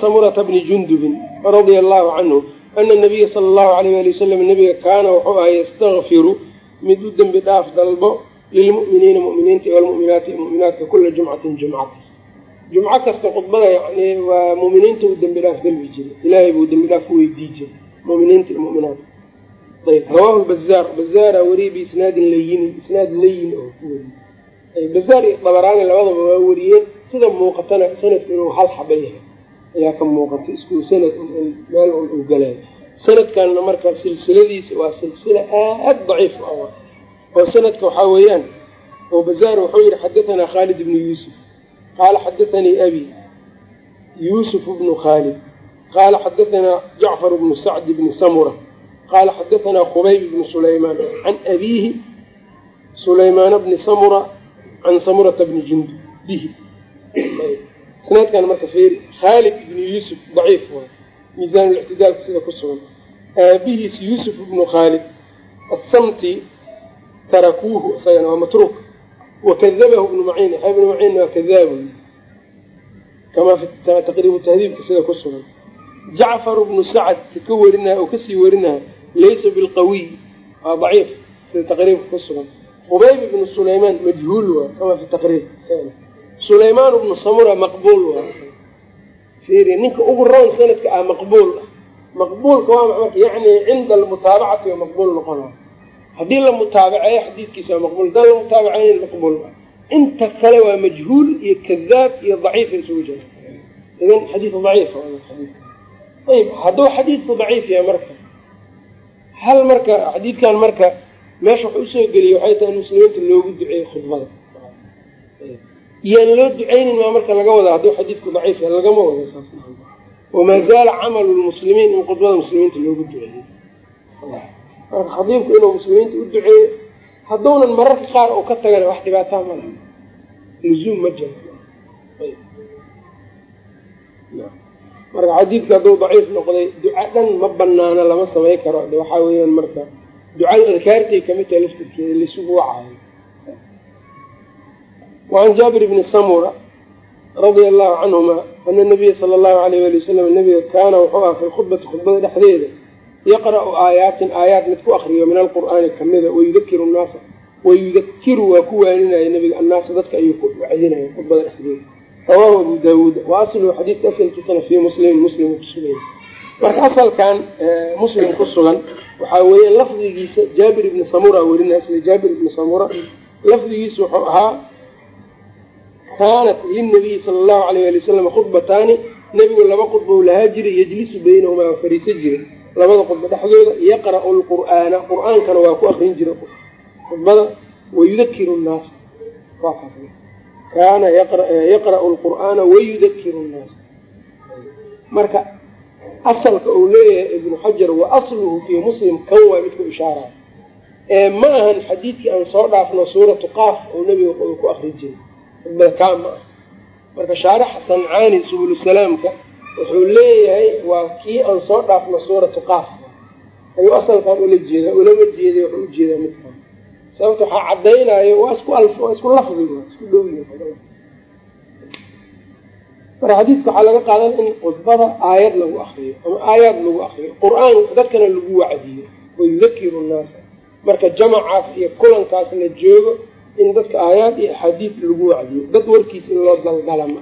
samurata bni jundubin radia allahu canhu ana nabiya sala allahu alayh ali wasalam nabiga kaana wuxuu ahaa yastakfiru mid u dembi dhaaf dalbo lilmu'miniina mu'miniinta walmu'minaati mu'minaatka kula jumcatin jumca kasta jumco kasta khudbada yani waa mu'miniinta uu dembi dhaaf dalbi jiray ilaahay buu dembi dhaaf ku weydii jiray muminiinta iyo ayb rawahu lbazaar bazaara weriye biisnaadin layinin isnaad layin oo ku weriye bazaar iyo dabaraani labadaba waa weriyeen sida muuqatana sanadku inuu hal xaba yahay ayaa ka muuqata isku sanad meel un uu galaayo sanadkanna marka silsiladiisa waa silsila aad daciif oo sanadka waxaa weeyaan oo bazaar wuxuu yihi xadatanaa khaalid ibnu yuusuf. Qaala xadathanii abi yuusuf bnu khaalid. Qaala xadatanaa jacfar bnu sacd bni samura. Qaala xadatanaa khubayb bnu sulaymaan. Can abiihi sulaymaana bni samura can samurata bni jundub bihi isnaadkan marka fiiri khaalid ibnu yuusuf daciif waay. Miisaan sida ku sugan. Aabihiis yuusuf ibnu khaalid asamti tarakuuhu isagana waa matruuk. Wakadabahu ibnu maciin yaxya ibnu maciinna waa kadaabu kamaa fi taqriibu tahdiibka sida ku sugan. Jacfar bnu sacad ka warinaya oo ka sii warinaya laysa bilqawiy waa daciif sida taqriibka ku sugan. Qubayb ibnu sulaymaan majhuul waa kamaa fi taqriib sulaymaan ibnu samura maqbuul waa. Fiiri ninka ugu roon sanadka ah maqbuul. Ah maqbuulka waa ma marka yacni cinda almutaabacati maqbuul noqona haddii la mutaabaceeyo xadiidkiisa waa maqbuul. Haddaan la mutaabaceynin maqbuul. Ah inta kale waa majhuul iyo kadaab iyo daciifa isugu jira idan xadiid daciif ayb hadduu xadiidku daciif yahay marka. Hal marka xadiidkan marka meesha wax u soo geliyay waxay tahay in muslimiinta loogu duceeyo khudbada. Iyaan loo duceynin maa marka laga wadaa hadduu xadiidku daciif yahay lagama wado saas wamaa zaala camalu lmuslimiin in khudbada muslimiinta loogu duceeyo marka khadiibku inuu muslimiinta u duceeyo hadduunan mararka qaar uu ka tagana wax dhibaataa mala luzuum ma jiro. Marka xadiidka hadduu daciif noqday duca dhan ma banaana lama samay karo. De waxaa weeyaan marka ducada adkaartay ka mid tahay laftirkeeda laisugu wacaayo. Wacan jaabir bni samura radia allahu canhuma ana nabiya sala allahu alayh wali wasalam nabiga kaana wuxuu ah fi lkhudbati khudbada dhexdeeda yaqra'u aayaatin aayaat mid ku akriyo min alqur'aani kamida wayudakiru nnaasa wayudakiru waa ku waaninaya nabiga annaasa dadka ayuu ku wacdinaya khudbada dhexdeeda rawaahu abu daawuud wa asluhu xadiidka asalkiisana fii muslimin muslim kusugan marka asalkan muslim ku sugan waxaa weeye lafdigiisa jaabir ibni samura werinaya sida jaabir ibni samura lafdigiisa wuxuu ahaa kaanat linabiyi sala allahu alayh ali wasalam khudbataani nebigu laba khudba u lahaa jiray yejlisu baynahumaa waa fariisan jiray labada khudba dhexdooda yaqra'u lqur'aana qur'aankana waa ku akrin jiray khudbada wayudakiru nnaasa kaana yaqra'u lqur'aana wayudakiru nnaasa marka asalka uu leeyahay ibnu xajar wa asluhu fii muslim kan waa midku ishaaraya ee ma ahan xadiidkii aan soo dhaafno suuratu qaaf oo nebiga ku akri jiray. Khudbada kaa ma ah marka shaarixa sancaani subulusalaamka wuxuu leeyahay waa kii aan soo dhaafno suuratu qaaf. Ayuu asalkan ula jeeda ulama jeeday wuxuu u jeedaa midkaan sababta waxaa cadaynayo waa isku al waa isku lafdi waa isku dhow marka xadiidka waxaa laga qaadan in khudbada aayad lagu akriyo ama aayaad lagu akriyo qur'aan dadkana lagu wacdiyo wayudakiru nnaasa. Marka jamacaas iyo kulankaas la joogo in dadka aayaad iyo axaadiid lagu wacdiyo dad warkiis in loo daldala ma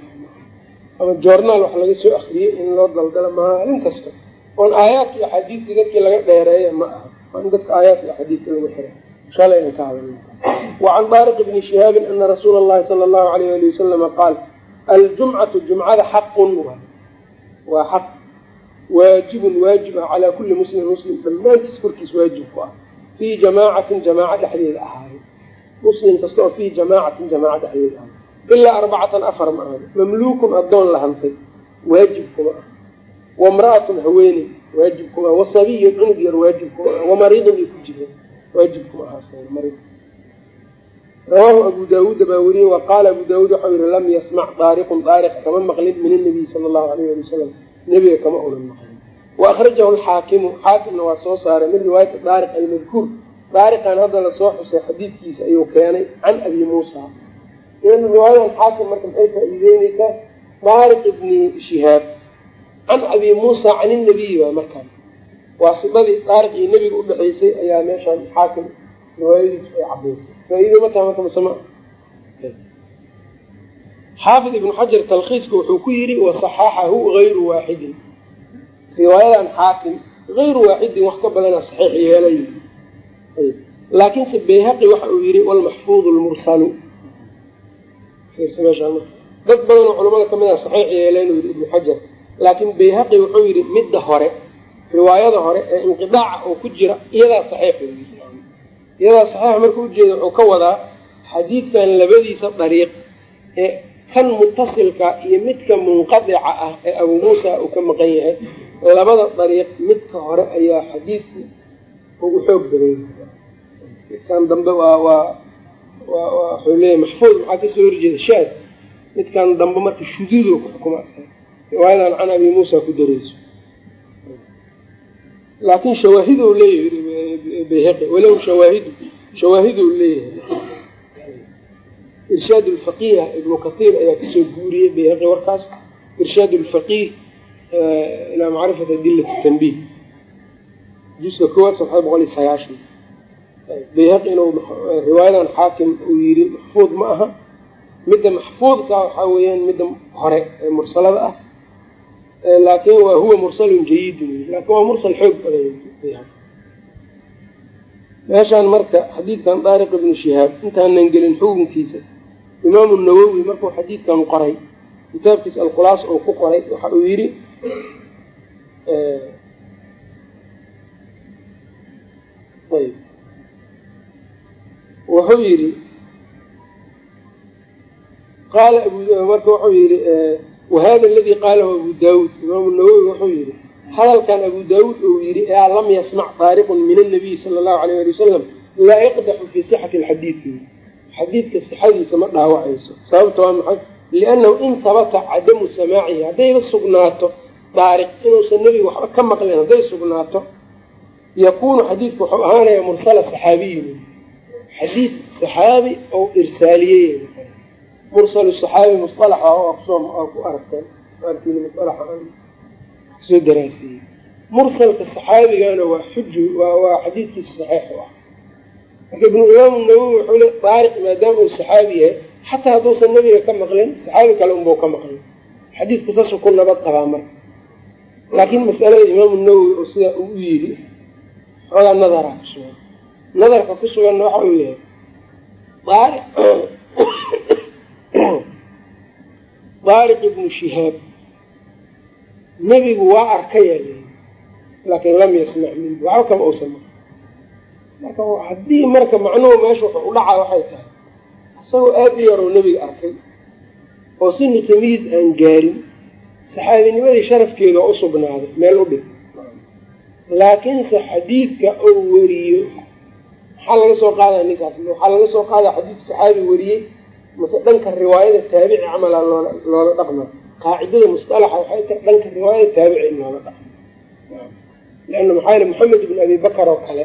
ama joornaal wax laga soo akriyo in loo daldala maalin kasta oon aayaadka iyo axaadiidkii dadkii laga dheereeya ma aha. Waa in dadka aayaadka iyo axaadiidka lagu xira shalay an ka hadalna wacan daariq bni shihaabin ana rasuula allahi sala allahu alayh ali wasalama qaal aljumcatu jumcada xaqun waa xaq waajibun waajib ah calaa kulli muslim muslim. Dhammaantiis korkiis waajib ku ah. Fii jamaacatin jamaaca dhexdeeda ahaayo muslim kasta oo fii jamaacatin jamaaca dhexdeeda ahaayo ilaa arbacatan afar ma ahado mamluukun addoon la hantay waajib kuma ah wamra'atun haweeney waajib kuma ah wasabiyun cunug yar waajib kuma ah wamariidun iyo ku jira waajib kuma ahaasmariid rawaahu abu daawuuda baa weriyey wa qaala abu daawuud waxau yihi lam yasmac daariqun daariq kama maqlin min anabiy sala allahu alayh ali wasalam nebiga kama unan maqlin wa akhrajahu alxaakimu xaakimna waa soo saaray min riwaayati daariq almadkuur daariqan hadda la soo xusay xadiidkiisa ayuu keenay can abi muusa in riwaayadan xaakim marka maxay faa-iideyneysaa ibni shihaab. Can abi muusa can inabiyi waa markaan. Waasidadii daariq iyo nebiga udhexaysay ayaa meeshaan xaakim riwaayadiisu ay cadaysay faa-iido marka masema xaafid ibnu xajar talkhiiska wuxuu ku yidhi wasaxaxahu gayru waaxidin riwaayadan xaakim hayru waaxidin wax ka badana saxiix yeelay. Laakiinse bayhaqi waxa uu yihi walmaxfuudu lmursalu dad badanoo culamada ka mid a saxiix yeeleen uu yihi ibnu xajar laakiin bayhaqi wuxuu yihi midda hore riwaayada hore ee inqidaaca oo ku jira iyadaa saxiix iyadaa saxiix marka ujeeda wuxuu ka wadaa xadiidkan labadiisa dariiq ee kan mutasilka iyo midka munqadica ah ee abuu muusa uu ka maqan yahay. Labada dariiq midka hore ayaa xadiidku ugu xoog badan midkan dambe waa waa waa waxuu leeyahy maxfuud maxaa ka soo horjeeda? Shaad. Midkan dambe marka shuduudo ku xukuma riwaayadan can abi muusa ku dareyso laakin shawaahid u leeyahay bayhaqi walow shawaahidu shawaahiduu leeyahay. Irshaad lfaqiih ibnu katiir ayaa ka soo guuriyey bayhaqi warkaas. Irshaad lfaqiih ilaa macrifati adilat tanbiih. Juska koowaad safxa boqol iyo sagaashan bayhaqi inuu riwaayadan xaakim uu yiri maxfuud ma aha. Midda maxfuudka waxaa weeyaan midda hore ee mursalada ah laakin wa huwa mursalun jayidun laakin waa mursal xoog badan. Meeshaan marka xadiidkan daariq ibnu shihaab intaanan gelin xukunkiisa imaamu nawowi markuu xadiidkan qoray kitaabkiisa alkhulaas oo ku qoray waxa uu yidhi ayb wuxuu yidhi qaala marka wuxuu yidhi wahada aladi qaalahu abu daawuud. Imaamu nawowi wuxuu yidhi hadalkan abu daawuud uu yidhi ea lam yasmac taariqun min annabiyi sala allahu alayh ali wasalam laa yaqdaxu fii sixati alxadiidi xadiidka sixadiisa ma dhaawacayso. Sababta waa maxay? Liannahu in tabata cadamu samaacihi haddayba sugnaato daariq inuusan nebiga waxba ka maqlin hadday sugnaato yakuunu xadiidku wuxuu ahaanaya mursala saxaabiyin xadiid saxaabi ou irsaaliyey. Mursalu saxaabi musalaxa oo ku soo ku aragteen arkin musalaxa ku soo daraasiyey mursalka saxaabigana waa xuju waa xadiidkiisa saxiix u ah. Marka ibnu imaamu nawowi wuxuu le daariq maadaama uu saxaabi yahay xataa hadduusan nebiga ka maqlin saxaabi kale unbau ka maqlin. Xadiidku saasuu ku nabad qabaa marka laakiin masalada imaamu nawowi oo sidaa uu u yidhi xoogaa sugan nadarka ku suganna waxa uu yahay. Daariq ibnu shihaab. Nebigu waa arkaya laakiin lam yasmac minhu. Waxba kama uusan maqlin. Marka haddii marka macnuhu meesha wuxuu u dhacaa waxay tahay isagoo aada u yaroo nebiga arkay oo sinu tamyiiz aan gaarin saxaabinimadii sharafkeeda oo usugnaaday meel u dhig. Laakiinse xadiidka oo weriyo maxaa laga soo qaadaya ninkaas. Waxaa laga soo qaadaya xadiid saxaabi weriyey mase dhanka riwaayada taabici camala loola loola dhaqma qaacidada musalaxa waxay tahay dhanka riwaayada taabici in loola dhaqmo leanna maxaa yele maxamed ibn abi bakar oo kale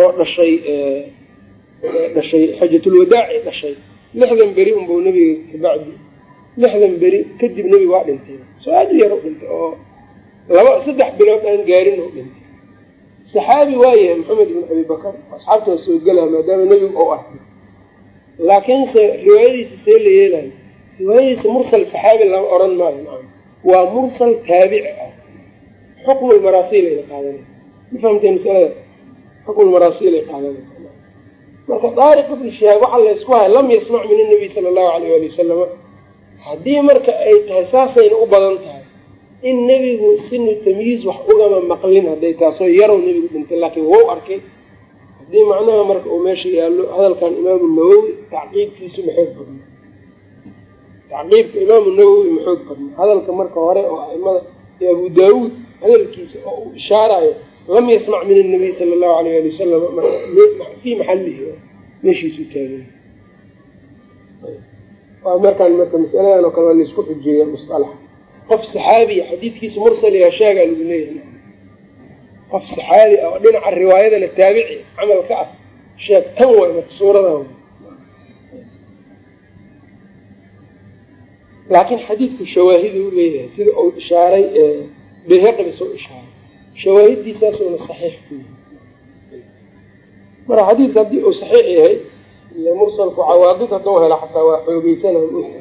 oo dhashay dhashay xajatulwadaaci dhashay. Lixdan beri unbau nebiga kabacdi lixdan beri kadib nebiga waa dhintay. Soo aada u yar u dhintay oo laba saddex bilood aan gaarin u dhintay saxaabi waayahay maxamed ibn abi bakar asxaabtaa soo gelaa maadaama nebigu ou arkay. Laakiinse riwaayadiisa see la yeelayo riwaayadiisa mursal saxaabi lama oran maayo maa waa mursal taabici ah. Xukmu lmaraasiilayna qaadanaysa. Ma fahamtee masalada? Xukmu lmaraasiilay qaadanaysa. Marka daariq ibnu shihaab waxaa laysku haya lam yasmac min annabiy sala allahu alayh ali wasalama haddii marka ay tahay saasayna u badan tahay in nebigu sinu tamyiiz wax ugama maqlin hadday taasoo yarow nebigu dhintay laakiin wou arkay. Haddii macnaha marka uu meesha yaallo hadalkan imaamu nawowi tacqiibkiisu maxoog badna. Tacqiibka imaamu nawowi maxoog badna. Hadalka marka hore oo aimada iyo abu daawuud hadalkiisa oo uu ishaarayo lam yasmac min annabiy sala allahu alayh ali wasalam fii maxalihi meeshiisu waa markaan marka masaladan oo kale waa la isku xujeeya musalaxa qof saxaabiya xadiidkiisa mursal yaa sheegaa lagu leeyahay. Qof saxaabi ah oo dhinaca riwaayadana taabici camal ka ah sheeg tan way marka suuradan laakiin xadiidku shawaahiduu u leeyahay sida uu ishaaray bayhaqibis u ishaaray. Shawaahiddiisaasuna saxiix ku yahay. Marka xadiidka haddii uu saxiix yahay ile mursalku cawaadid hadduu helo xataa waa xoogeysanaa mogta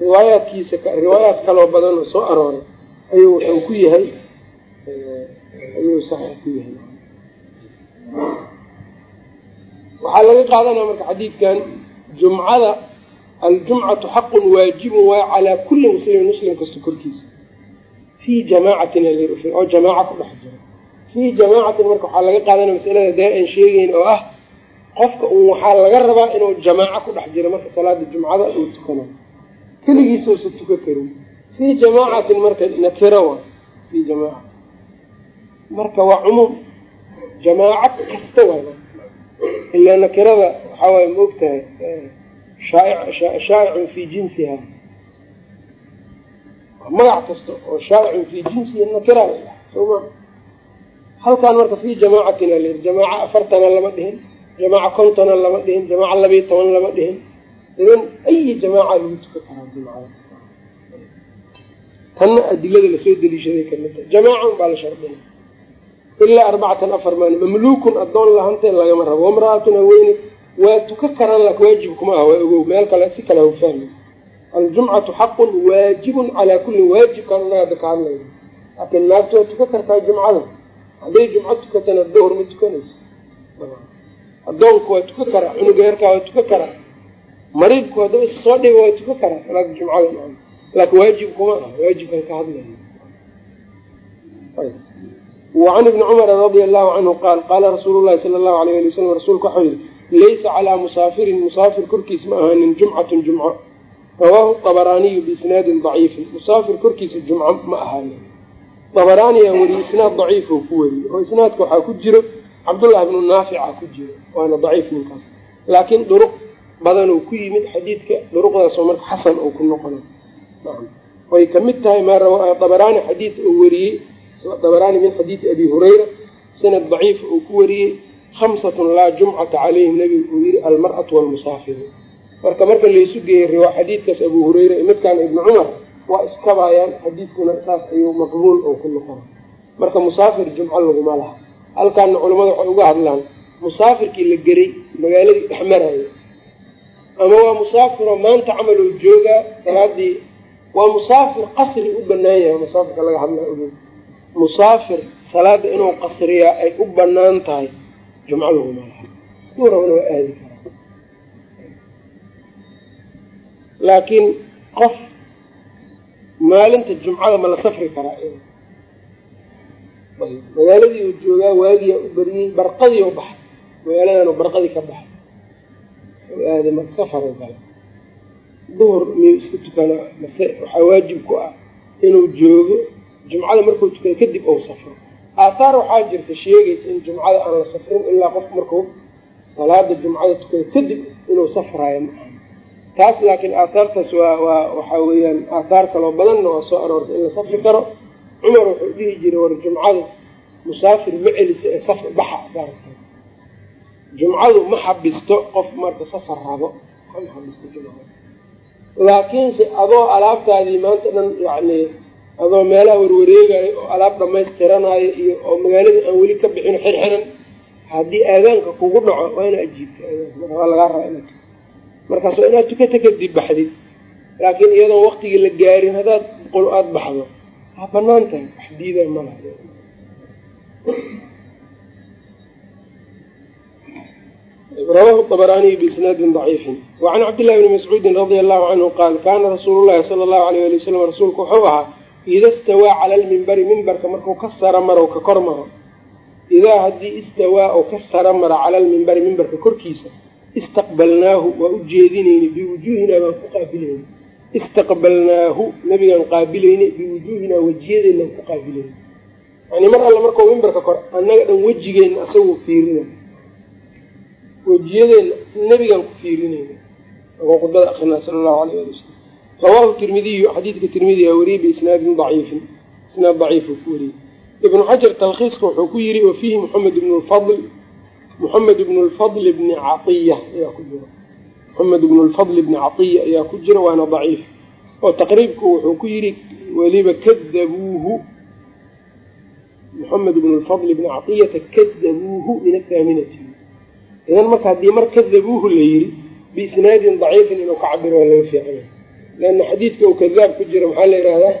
riwaayaadkiisa riwaayaad kaloo badan oo soo arooray ayuu wuxuu ku yahay ayuu saxiix ku yahay. Waxaa laga qaadanaya marka xadiidkan jumcada aljumcatu xaqun waajibun waay calaa kulli muslimin muslim kasta korkiisa. Fii jamaacatin oo jamaaca ku dhex jiro fii jamaacatin marka waxaa laga qaadanaya masalada dee aan sheegeyn oo ah qofka un waxaa laga rabaa inuu jamaaco ku dhex jiro marka salaada jumcada uu tukanayo keligiisuusa tuka karin. Fii jamaacatin marka nakira wa fii jamaaca marka waa cumuum. Jamaaco kasta waa ilaa nakirada waxaa waay ma ogtahay shaa'icun fii jinsiha magac kasta oo shaa'icun fii jinsihi nakira soma halkaan marka fii jamaacatina l jamaaca afartana lama dhihin jamaaca kontona lama dhihin jamaaca labiyo toban lama dhihin idan ayi jamaaca lagu tuka karaa jumcada tanna adilada la soo deliishaday ka mid tahay jamaaca baa la shardina ilaa arbacatan afar maan mamluukun addoon lahanteen lagama rabo. Wamra-atun waa tuka karaan lak waajib kuma ah waa ogow. Meel kale si kale hufahmi aljumcatu xaqun waajibun calaa kulli waajibkaan hadda ka hadlayna laakiin naagtu waa tuka kartaa jumcada. Hadday jumco tukatana dohor ma tukanayso. Addoonku waa tuka karaa. Cunuga yarkaa waa tuka karaa mariidku hadduu is soo dhigo waa tuka karaa salaada jumcada laakiin waajib kuma ah waajibkaan ka hadlayna wacan ibni cumara radia allahu canhu qaal qaala rasuulu llahi sala allahu alayh ali wasalam rasuulku waxau yihi laysa calaa musaafirin musaafir korkiis ma ahaanin jumcatun jumco. Rawaahu dabaraaniyu biisnaadin daciifin musaafir korkiisa jumco ma ahaanin. Dabaraaniyaa weriye isnaad daciifoo ku weriyey oo isnaadka waxaa ku jiro cabdullahi bnu naafica ku jiro waana daciif ninkaas. Laakiin duruq badan uu ku yimid xadiidka duruqdaasoo marka xasan oo ku noqona way ka mid tahay maa dabaraani xadiid uu weriyey dabaraani min xadiidi abi hurayra sanad daciif uu ku wariyey khamsatun laa jumcata calayhim nabigu uu yihi almar'atu walmusaafiru. Marka marka laysu geeyey riwa xadiidkaas abu hurayra iyo midkaan ibni cumar waa iskabaayaan xadiidkuna saas ayuu maqbuul oo ku noqona marka musaafir jumco laguma laha halkaana culamada waxay uga hadlaan musaafirkii la geray magaaladii dhex maraya ama waa musaafiroo maanta camal oo joogaa salaadii waa musaafir qasri u banaan yahay musaafirka laga hadlaa ogo musaafir salaada inuu qasriyaa ay u bannaan tahay jumco laguma laha. Duurabana waa aadi karaa. Laakiin qof maalinta jumcada ma la safri karaa. Magaaladii uu joogaa waagiyaa u beriyey barqadii u baxay magaaladan barqadii ka baxay aada ma safar u gala duhur miyuu iska tukana mase waxaa waajib ku ah inuu joogo jumcada markuu tukado kadib ou safro. Aathaar waxaa jirta sheegaysa in jumcada aan la safrin ilaa qof markuu salaada jumcada tukado kadib inuu safraayo maaha taas laakiin aathaartaas waa waxaa weeyaan aathaar kaloo badanna waa soo aroortay in la safri karo. Cumar wuxuu dhihi jiray war jumcadu musaafir ma celisa ee safr baxa gaarta jumcadu ma xabisto qof marka safar rabo ma xabisto jumcada laakiinse adoo alaabtaadii maanta dhan yacni adoo meelaha warwareegayo oo alaab dhamaystiranaayo iyo oo magaalada aan weli ka bixin xirxiran haddii aadaanka kugu dhaco waa ina ajiibta aadaanka. Waa lagaa rabaa inaad markaas waa inaad tukata kadib baxdid laakiin iyadoon waktigii la gaarin haddaad qol aada baxdo waa bannaan tahay. Wax diida malaha rawahu طbraniy bisnaadin ضaciifin wacan cabdillahi bni mascuudin radia allahu canhu qaal kaana rasuulu llahi sala allahu alayh ali wasalam rasuulku wuxuu ahaa ida istawaa cala lmimbari mimbarka markuu ka sara maro ka kor maro idaa haddii istawaa oo ka sara mara cala lmimbari mimbarka korkiisa istaqbalnaahu waa u jeedinayni biwujuuhinaa baan ku qaabilayni istaqbalnaahu nabigaan qaabilayni biwujuuhinaa wejiyadeenaan ku qaabilayni yani mar alle markau mimbarka kor annaga dhan wejigeenna asaguu fiirina wejiyadeenna nebigaan ku fiirinayna markuu khudbada akrinaa sala allahu alayh ali wasalam rawaahu tirmidiyu xadiidka tirmidiga wariyey biisnaadin daciifin isnaad daciifuu ku wariyey ibnu xajar talkhiiska wuxuu ku yiri wa fiihi moxamed ibnu lfadl moxamed ibnu lfadl bni caiya ayaa ku jira. Moxamed ibnu lfadl bni caiya ayaa ku jira waana daciif. Oo taqriibku wuxuu ku yiri weliba kadabuuhu moxamed ibnu lfadl bni caiyata kadabuuhu min athaaminati idan marka haddii mar kadabuuhu la yiri biisnaadin daciifin inuu ka cabiro waa laga fiicanya leanna xadiidka uu kadaab ku jira maxaa la yihahdaa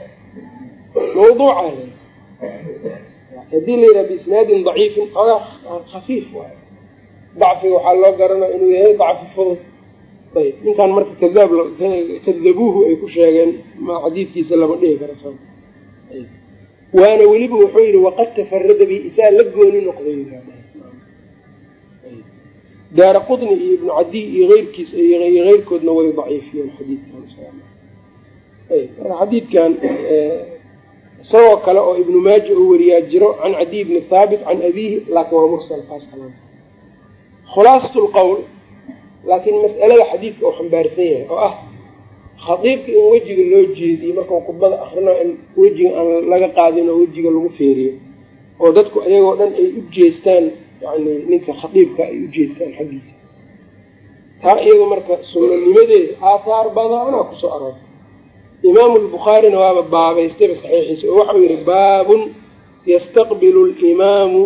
mawduuca haddii la yidhaha biisnaadin daciifin xoogaa khafiif waay. Dacfiga waxaa loo garanaa inuu yahay dacfi fudud. Ayb ninkan marka kadaab kadabuuhu ay ku sheegeen ma xadiidkiisa lama dhihi karo sa waana weliba wuxuu yihi waqad tafarada bi isaa la gooni noqday daara qudni iyo ibnu cadiy iyo eyrkiis iyo eyrkoodna way daciifiyeen xadiidkan xadiidkan isagoo kale oo ibnu maaja oo wariyaa jiro can cadiy bni thaabit can abiihi laakin waa mursal kaas kala khulaasat lqowl laakiin mas'alada xadiidka uu xambaarsan yahay oo ah khadiibka in wejiga loo jeediyo markau khudbada akrinayo in wejiga aan laga qaadin oo wejiga lagu feeriyo oo dadku iyagoo dhan ay u jeestaan yani ninka khadiibka ay u jeestaan xaggiisa. Taa iyado marka sunanimadeeda aathaar badanaa ku soo aroortay imaamu lbukhaarina waaba baabaystayba saxiixiisa oo waxau yihi baabun yastaqbilu limaamu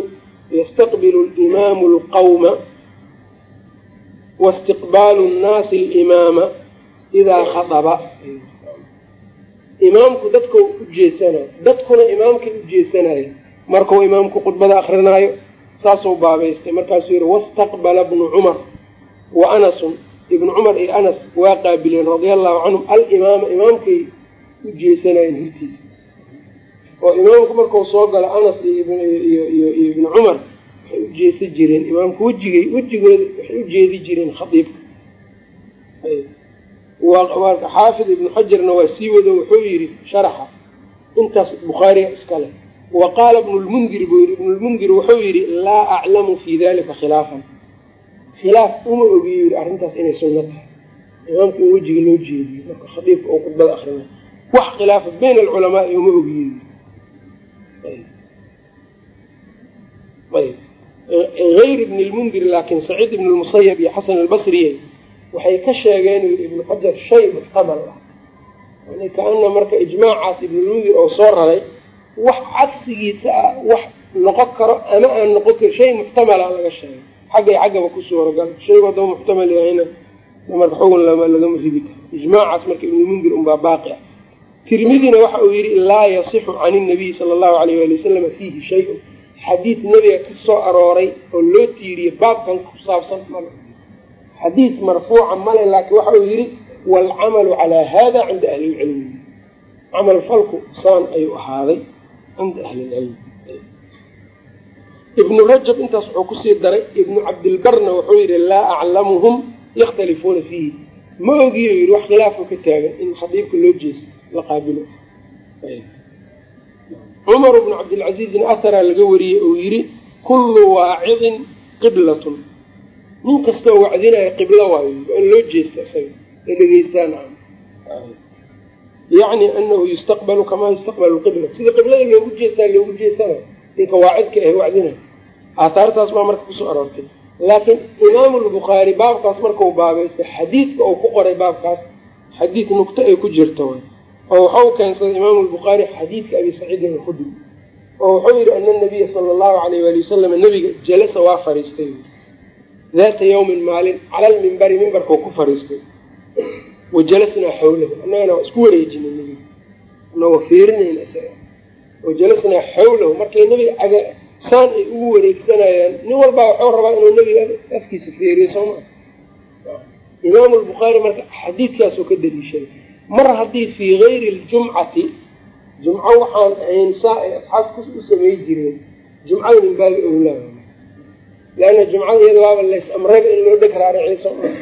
yastaqbilu limaamu lqawma waistiqbaalu nnaasi alimaama idaa khadaba. Imaamku dadkau u jeesanayo dadkuna imaamkay u jeesanayo markuu imaamku khudbada akrinaayo saasuu baabaystay. Markaasuu yihi wastaqbala bnu cumar wa anasun. Ibnu cumar iyo anas waa qaabileen radia allahu canhum alimaama imaamkay u jeesanayeen hortiisa oo imaamku markuu soo galo anas iyo ibnu cumar waxay u jeesan jireen. Imaamku wejigay wejigooda waxay u jeedi jireen khadiibka. Xaafid ibnu xajarna waa sii wado wuxuu yihi sharaxa. Intaas bukhaariga iskale wa qaala ibnu lmundir buu yii ibnu lmundir wuxuu yihi laa aclamu fi dalika khilaafan. Khilaaf uma ogiyo yii arrintaas inay sunno tahay. Imaamka in wejiga loo jeediyo marka khadiibka oo khudbada akrina wax khilaafa bayna alculamaai uma ogiyo ayb hayr ibn lmundir laakin saciid ibn lmusayab iyo xasan albasriye waxay ka sheegeen ibnu xajar shay muxtamal ah. Yani kaana marka ijmaacaas ibnulmundir oo soo raray wax cagsigiisa ah wax noqon karo ama aan noqon karo shay muxtamala laga sheegay. Xaggay xaggaba ku suuragal shaygu haddaba muxtamal yahayna marka xugun lagama ridi karo. Ijmaacaas marka ibnulmundir unbaa baaqi ah. Tirmidina waxa uu yihi laa yasixu can inabiyi sala allahu alayh wali wasalam fiihi shay-un. Xadiid nebiga ka soo arooray oo loo tiiriyey baabkan ku saabsan male xadiid marfuuca male laakiin waxa uu yihi waalcamalu calaa hada cinda ahli lcilmi camal falku saan ayuu ahaaday cinda ahli lcilmi ibnu rajab intaas wuxuu ku sii daray ibnu cabdilbarna wuxuu yihi laa aclamuhum yakhtalifuuna fiihi ma ogiyo yii wax khilaafo ka taagan in khadiibka loo jeesto la qaabilo cumar bnu cabdilcaziizin aharaa laga wariyey uu yihi kullu waacidin qiblatun nin kastoo wacdinaya qiblo waayo loo jeesta isaga la dhegeystaan yacni anahu yustaqbalu kamaa yustaqbalu qibla sida qiblada loogu jeestaa loogu jeesanayo ninka waacidka ah wacdinayo aataartaas baa marka ku soo aroortay. Laakiin imaamu lbukhaari baabkaas markau baabaystay xadiidka uu ku qoray baabkaas xadiid nugto ay ku jirto oo waxau keensaday imaamu lbukhaari xadiidka abi saciidin alkhudri oo wuxuu yihi ana nabiya sala allahu alayh waali wasalam nabiga jalasa waa fariistay. Daata yawmin maalin cala lmimbari mimbarkau ku fariistay wa jalasnaa xawlahu annagana waa isku wareejinay nabiga anagoo fiirinayna isaga wa jalasnaa xawlahu markay nabiga caga saan ay ugu wareegsanayaan nin walbaa waxuu rabaa inuu nabiga afkiisa feeriyo soo maa imaamu lbukhaari marka xadiidkaasoo ka daliishaday mar haddii fii gayri ljumcati jumco waxaan ahayn saa ay asxaabta u samey jireen jumcada min baabi owlaa leanna jumcada iyada waaba lays amrayba in loo dheg raariciy soo maa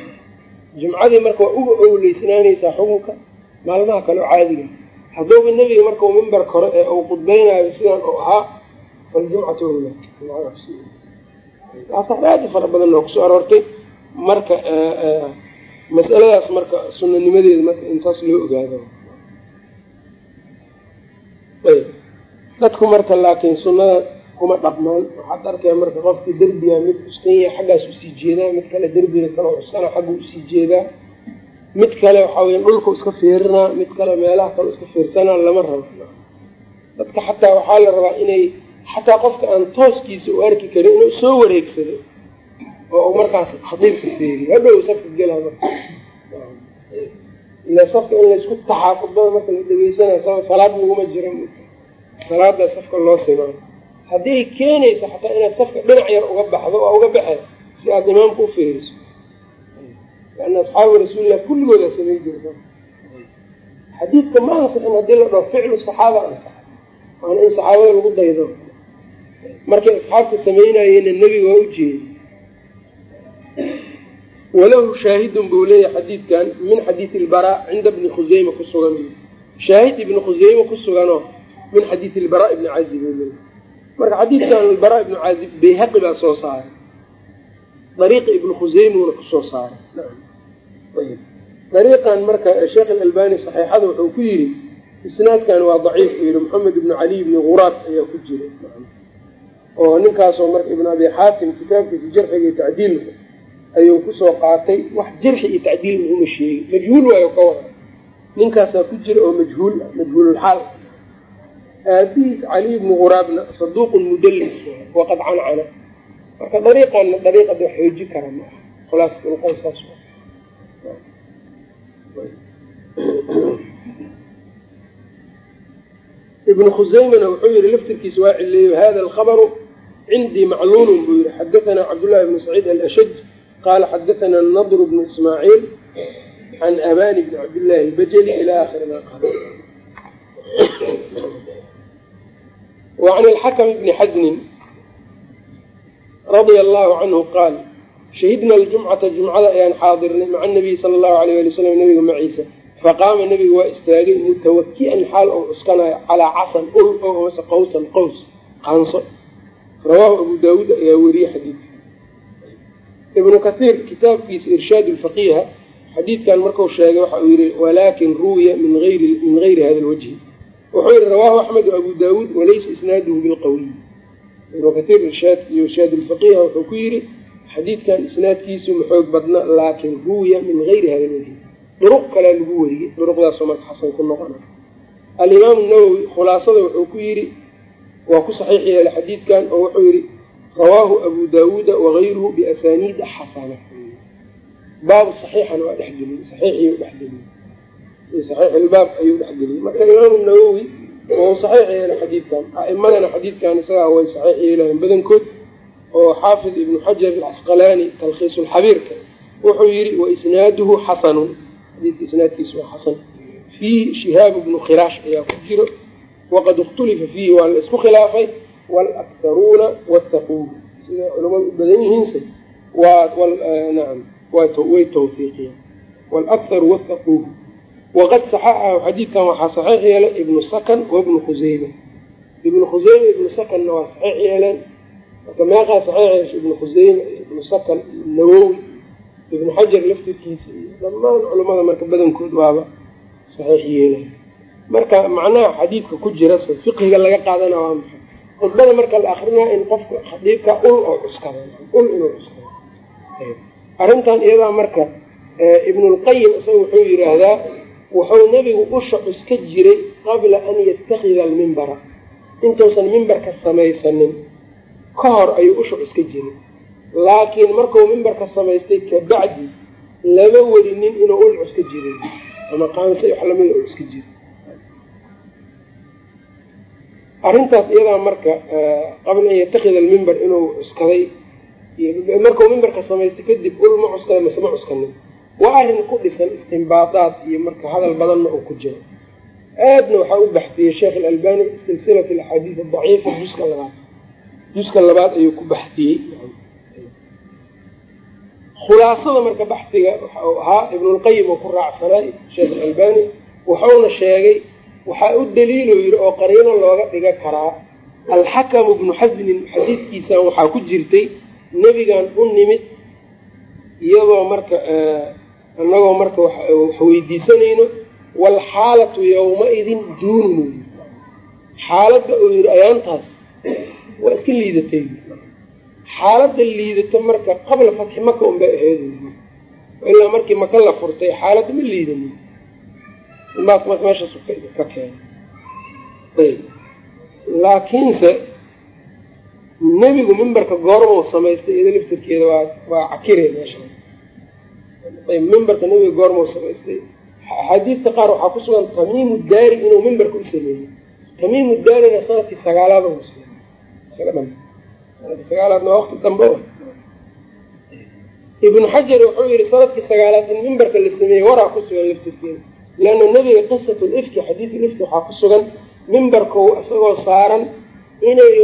jumcadii marka waa uga owleysnaanaysaa xukunka maalmaha kale oo caadiga. Hadduuba nebiga markau mimbar kore ee uu qudbeynaayo sidaan uu ahaa faljumcatu owla aadi fara badan oo ku soo aroortay. Marka mas'aladaas marka sunanimadeeda marka in saas loo ogaado. Dadku marka laakiin sunada kuma dhaqmaan waxaad arkaya marka qofkii derbiga mid cuskanya xaggaas u sii jeedaa mid kale derbiga kale cuskana xaggu u sii jeedaa mid kale waxaa weya dhulku iska fiirinaa mid kale meelaha kale iska fiirsanaa lama rabo. Dadka xataa waxaa la rabaa inay xataa qofka aan tooskiisa u arki karin inuu soo wareegsado oo markaas khadiibka feeriyo hadhow safka gelaa marka. Ila safka in laysku taxaafudbada marka la dhegeysanayo sa salaad laguma jiro salaada safka loo simaa hadday keenayso xataa inaad safka dhinac yar uga baxdo waa uga baxay si aada imaamka u fiiriso. Lianna asxaabu rasuulilah kulligoodaa samay jirta xadiidka ma ansixin haddii la dhaho ficlu saxaaba ansax waana in saxaabada lagu daydo. Markay asxaabta samaynayeenna nebiga waa u jeeday walahu shaahidun buu leeyahay xadiidkan min xadiidi ilbaraa cinda bni khuseyma ku sugan. Shaahid ibni khuseyma ku suganoo min xadiidi ilbaraa ibni cazib uu leeyahay marka xadiidkan ilbaraa ibnu cazib bayhaqi baa soo saaray. Dariiqa ibni khuseymuuna ku soo saaray. Dariiqan marka sheekh alalbani saxiixada wuxuu ku yidhi isnaadkan waa daciif uu yihi maxamed ibnu caliy ibni quraad ayaa ku jira. Oo ninkaasoo marka ibn abi xaatim kitaabkiisa jarxiga iyo tacdiilka ayuu ku soo qaatay wax jarxi iyo tacdiilna uma sheegin majhuul waayo ka wada ninkaasaa ku jira oo majhuul majhuululxaal aabihiis cali ibni quraabna saduuqun mudallis waqad cancana marka dariiqanna dariiqada wax xooji kara ma aha. Khulaasatulqowl saas ibnu khuseymana wuxuu yihi laftirkiisa waa cileeyo hada alkhabaru cindii macluulun buu yihi xadathana cabdullahi bnu saciid alashaj qaala xadathana nadr bnu ismaaciil can abani bni cabdillahi albajali ila akhiri ma qaal wa can alxakm bni xasnin radia allahu canhu qaal shahidna aljumcata jumcada ayaan xaadirnay maca nabiyi sala allahu alayh ali wasalam nabiga maciisa faqaama nabiga waa istaagay mutawaki'an xaal oo cuskanayo calaa casan ul oo mase qawsan qaws qaanso rawaahu abu daawuud ayaa weriyey xadiidka ibnu kathiir kitaabkiisa irshaad lfaqiiha xadiidkan marku sheegay waxa uu yihi walaakin ruwiya min min gayri hada lwajhi wuxuu yihi rawaahu axmed abu daawuud walaysa isnaaduhu bilqawiy ibnu kathiir irshaad iyo irshaad lfaqiiha wuxuu ku yidhi xadiidkan isnaadkiisu maxoog badna laakin ruwiya min gayri hada lwajhi. Duruq kalea lagu weriyey duruqdaasoo marka xasan ku noqona alimaamu nawowi khulaasada wuxuu ku yidhi waa ku saxiix yeelay xadiidkan oo wuxuu yihi rawaahu abu daawuuda wagayruhu biasaniida xasana baabu saxiixana waa dhexgeliyey saxiixiyuu dhexgeliyey saxiixilbaab ayuu dhexgeliyey marka imaamu nawowi wau saxiix yeelay xadiidkan a'imadana xadiidkan isagaa way saxiix yeelayen badankood oo xaafid ibnu xajar alcasqalaani talkhiisulxabiirka wuxuu yihi waisnaaduhu xasanun. Xadiidka isnaadkiisu waa xasan. Fiihi shihaabu bnu khiraash ayaa ku jiro waqad ikhtulifa fiihi waa la isku khilaafay waalakharuuna wattaquuhu siday culamadu u badan yihiinse waa nacam way tawfiiqiyeen wattaquuhu waqad saxaxahu xadiidkan waxaa saxiix yeelay ibnu sakan waibnu khuseyma ibnu khuseyma ibnu sakanna waa saxiix yeeleen marka meeqaa saxiix ibnu khuseyma ibnu sakan nawowi ibnu xajar laftirkiisa iyo dhammaan culamada marka badankood waaba saxiix yeelay marka macnaha xadiidka ku jira se fiqhiga laga qaadana waa maxay khudbada marka la akrinaa in qofka khadiibka ul oo cuskado ul inuu cuskado arrintan iyadaa marka ibnulqayim isaga wuxuu yidhaahdaa wuxuu nebigu usha cuska jiray qabla an yatakida almimbara intuusan mimbarka samaysanin ka hor ayuu usha cuska jiray. Laakiin markuu mimbarka samaystay kabacdi lama werinin inuu ul cuska jiray ama qaansa wax lamida ul cuska jiray. Arrintaas iyadaa marka qabla an yatakida almimbar inuu cuskaday markuu mimbarka samaystay kadib ul ma cuskaday mase ma cuskanin waa arrin ku dhisan istimbaadaad iyo marka hadal badanna uu ku jiro. Aadna waxaa u baxdiyey sheekh alalbani silsilat alaxaadiis adaciifa juska labaad. Juska labaad ayuu ku baxdiyey khulaasada marka baxdiga waxa uu ahaa ibnulqayim oo ku raacsanay sheekh alalbani wuxuuna sheegay waxaa u daliiluu yidhi oo qariino looga dhiga karaa. Alxakamu bnu xasnin xadiidkiisan waxaa ku jirtay nebigan u nimid iyadoo marka annagoo marka wax weydiisanayno waalxaalatu yawma-idin duunun xaaladda uu yidhi ayaantaas waa iska liidatay. Xaaladda liidato marka qabla fatxi maka unbay ahayd. Ilaa markii maka la furtay xaaladda ma liidanin marka meeshaas ka keenay laakiinse nebigu mimbarka goormau samaystay iyado laftirkeeda waa waa cakire meesha mimbarka nebiga goormau samaystay axaadiista qaar waxaa ku sugan tamiimu daari inuu mimbarka u sameeyey. Tamiimu daarina sannadkii sagaalaada muslim sanadki sagaalaadna waa waqti dambe. Ibnu xajar wuxuu yihi sannadkii sagaalaad in mimbarka la sameeyey waraa ku sugan laftirkeeda leanna nebiga qisat lifki xadiid lifki waxaa ku sugan mimbarku isagoo saaran inay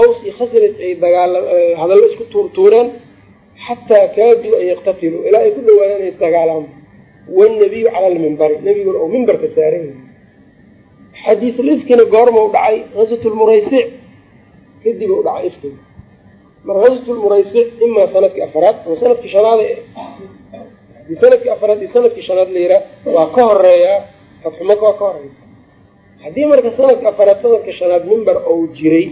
aws iyo khasraj ay dagaala hadallo isku tuurtuureen xataa kaaduu an yaqtatiluu ilaa ay ku dhawaadaan inay isdagaalaan wanabiyu cala lmimbari nebiguna oo mimbarka saaran yahay xadiisulifkina goorma u dhacay gaswat lmuraysic kadib u dhacay ifkiga marka gaswat lmuraysic imaa sannadkii afaraad ama sannadkii shanaad haddii sannadkii afaraad iyo sannadkii shanaad la yiraa waa ka horeeyaa fatxumaka waa ka horeysa haddii marka sanadka afaraad sanadka shanaad mimber ou jiray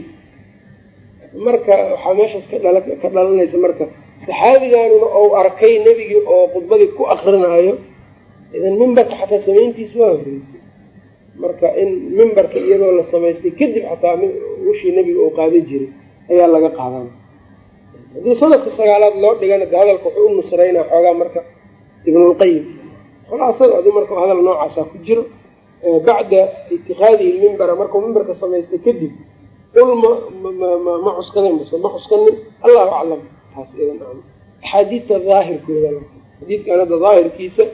marka waxaa meeshaas ka dhala ka dhalanaysa marka saxaabigaanuna ou arkay nebigii oo khudbadii ku akrinaayo idan mimbarka xataa samayntiis waa horeysay marka in mimbarka iyadoo la samaystay kadib xataa wishii nebiga uu qaadan jiray ayaa laga qaadana haddii sanadka sagaalaad loo dhigana de hadalka wuxuu u nusraynaa xoogaa marka ibnulqayim khulaasada adi marka hadal noocaasa ku jiro bacda itikaadihi lmimbara markuu mimbarka samaystay kadib ul ma ma cuskanin mase ma cuskanin allahu aclam axaadiidta daahirkooda xadiidkan hadda daahirkiisa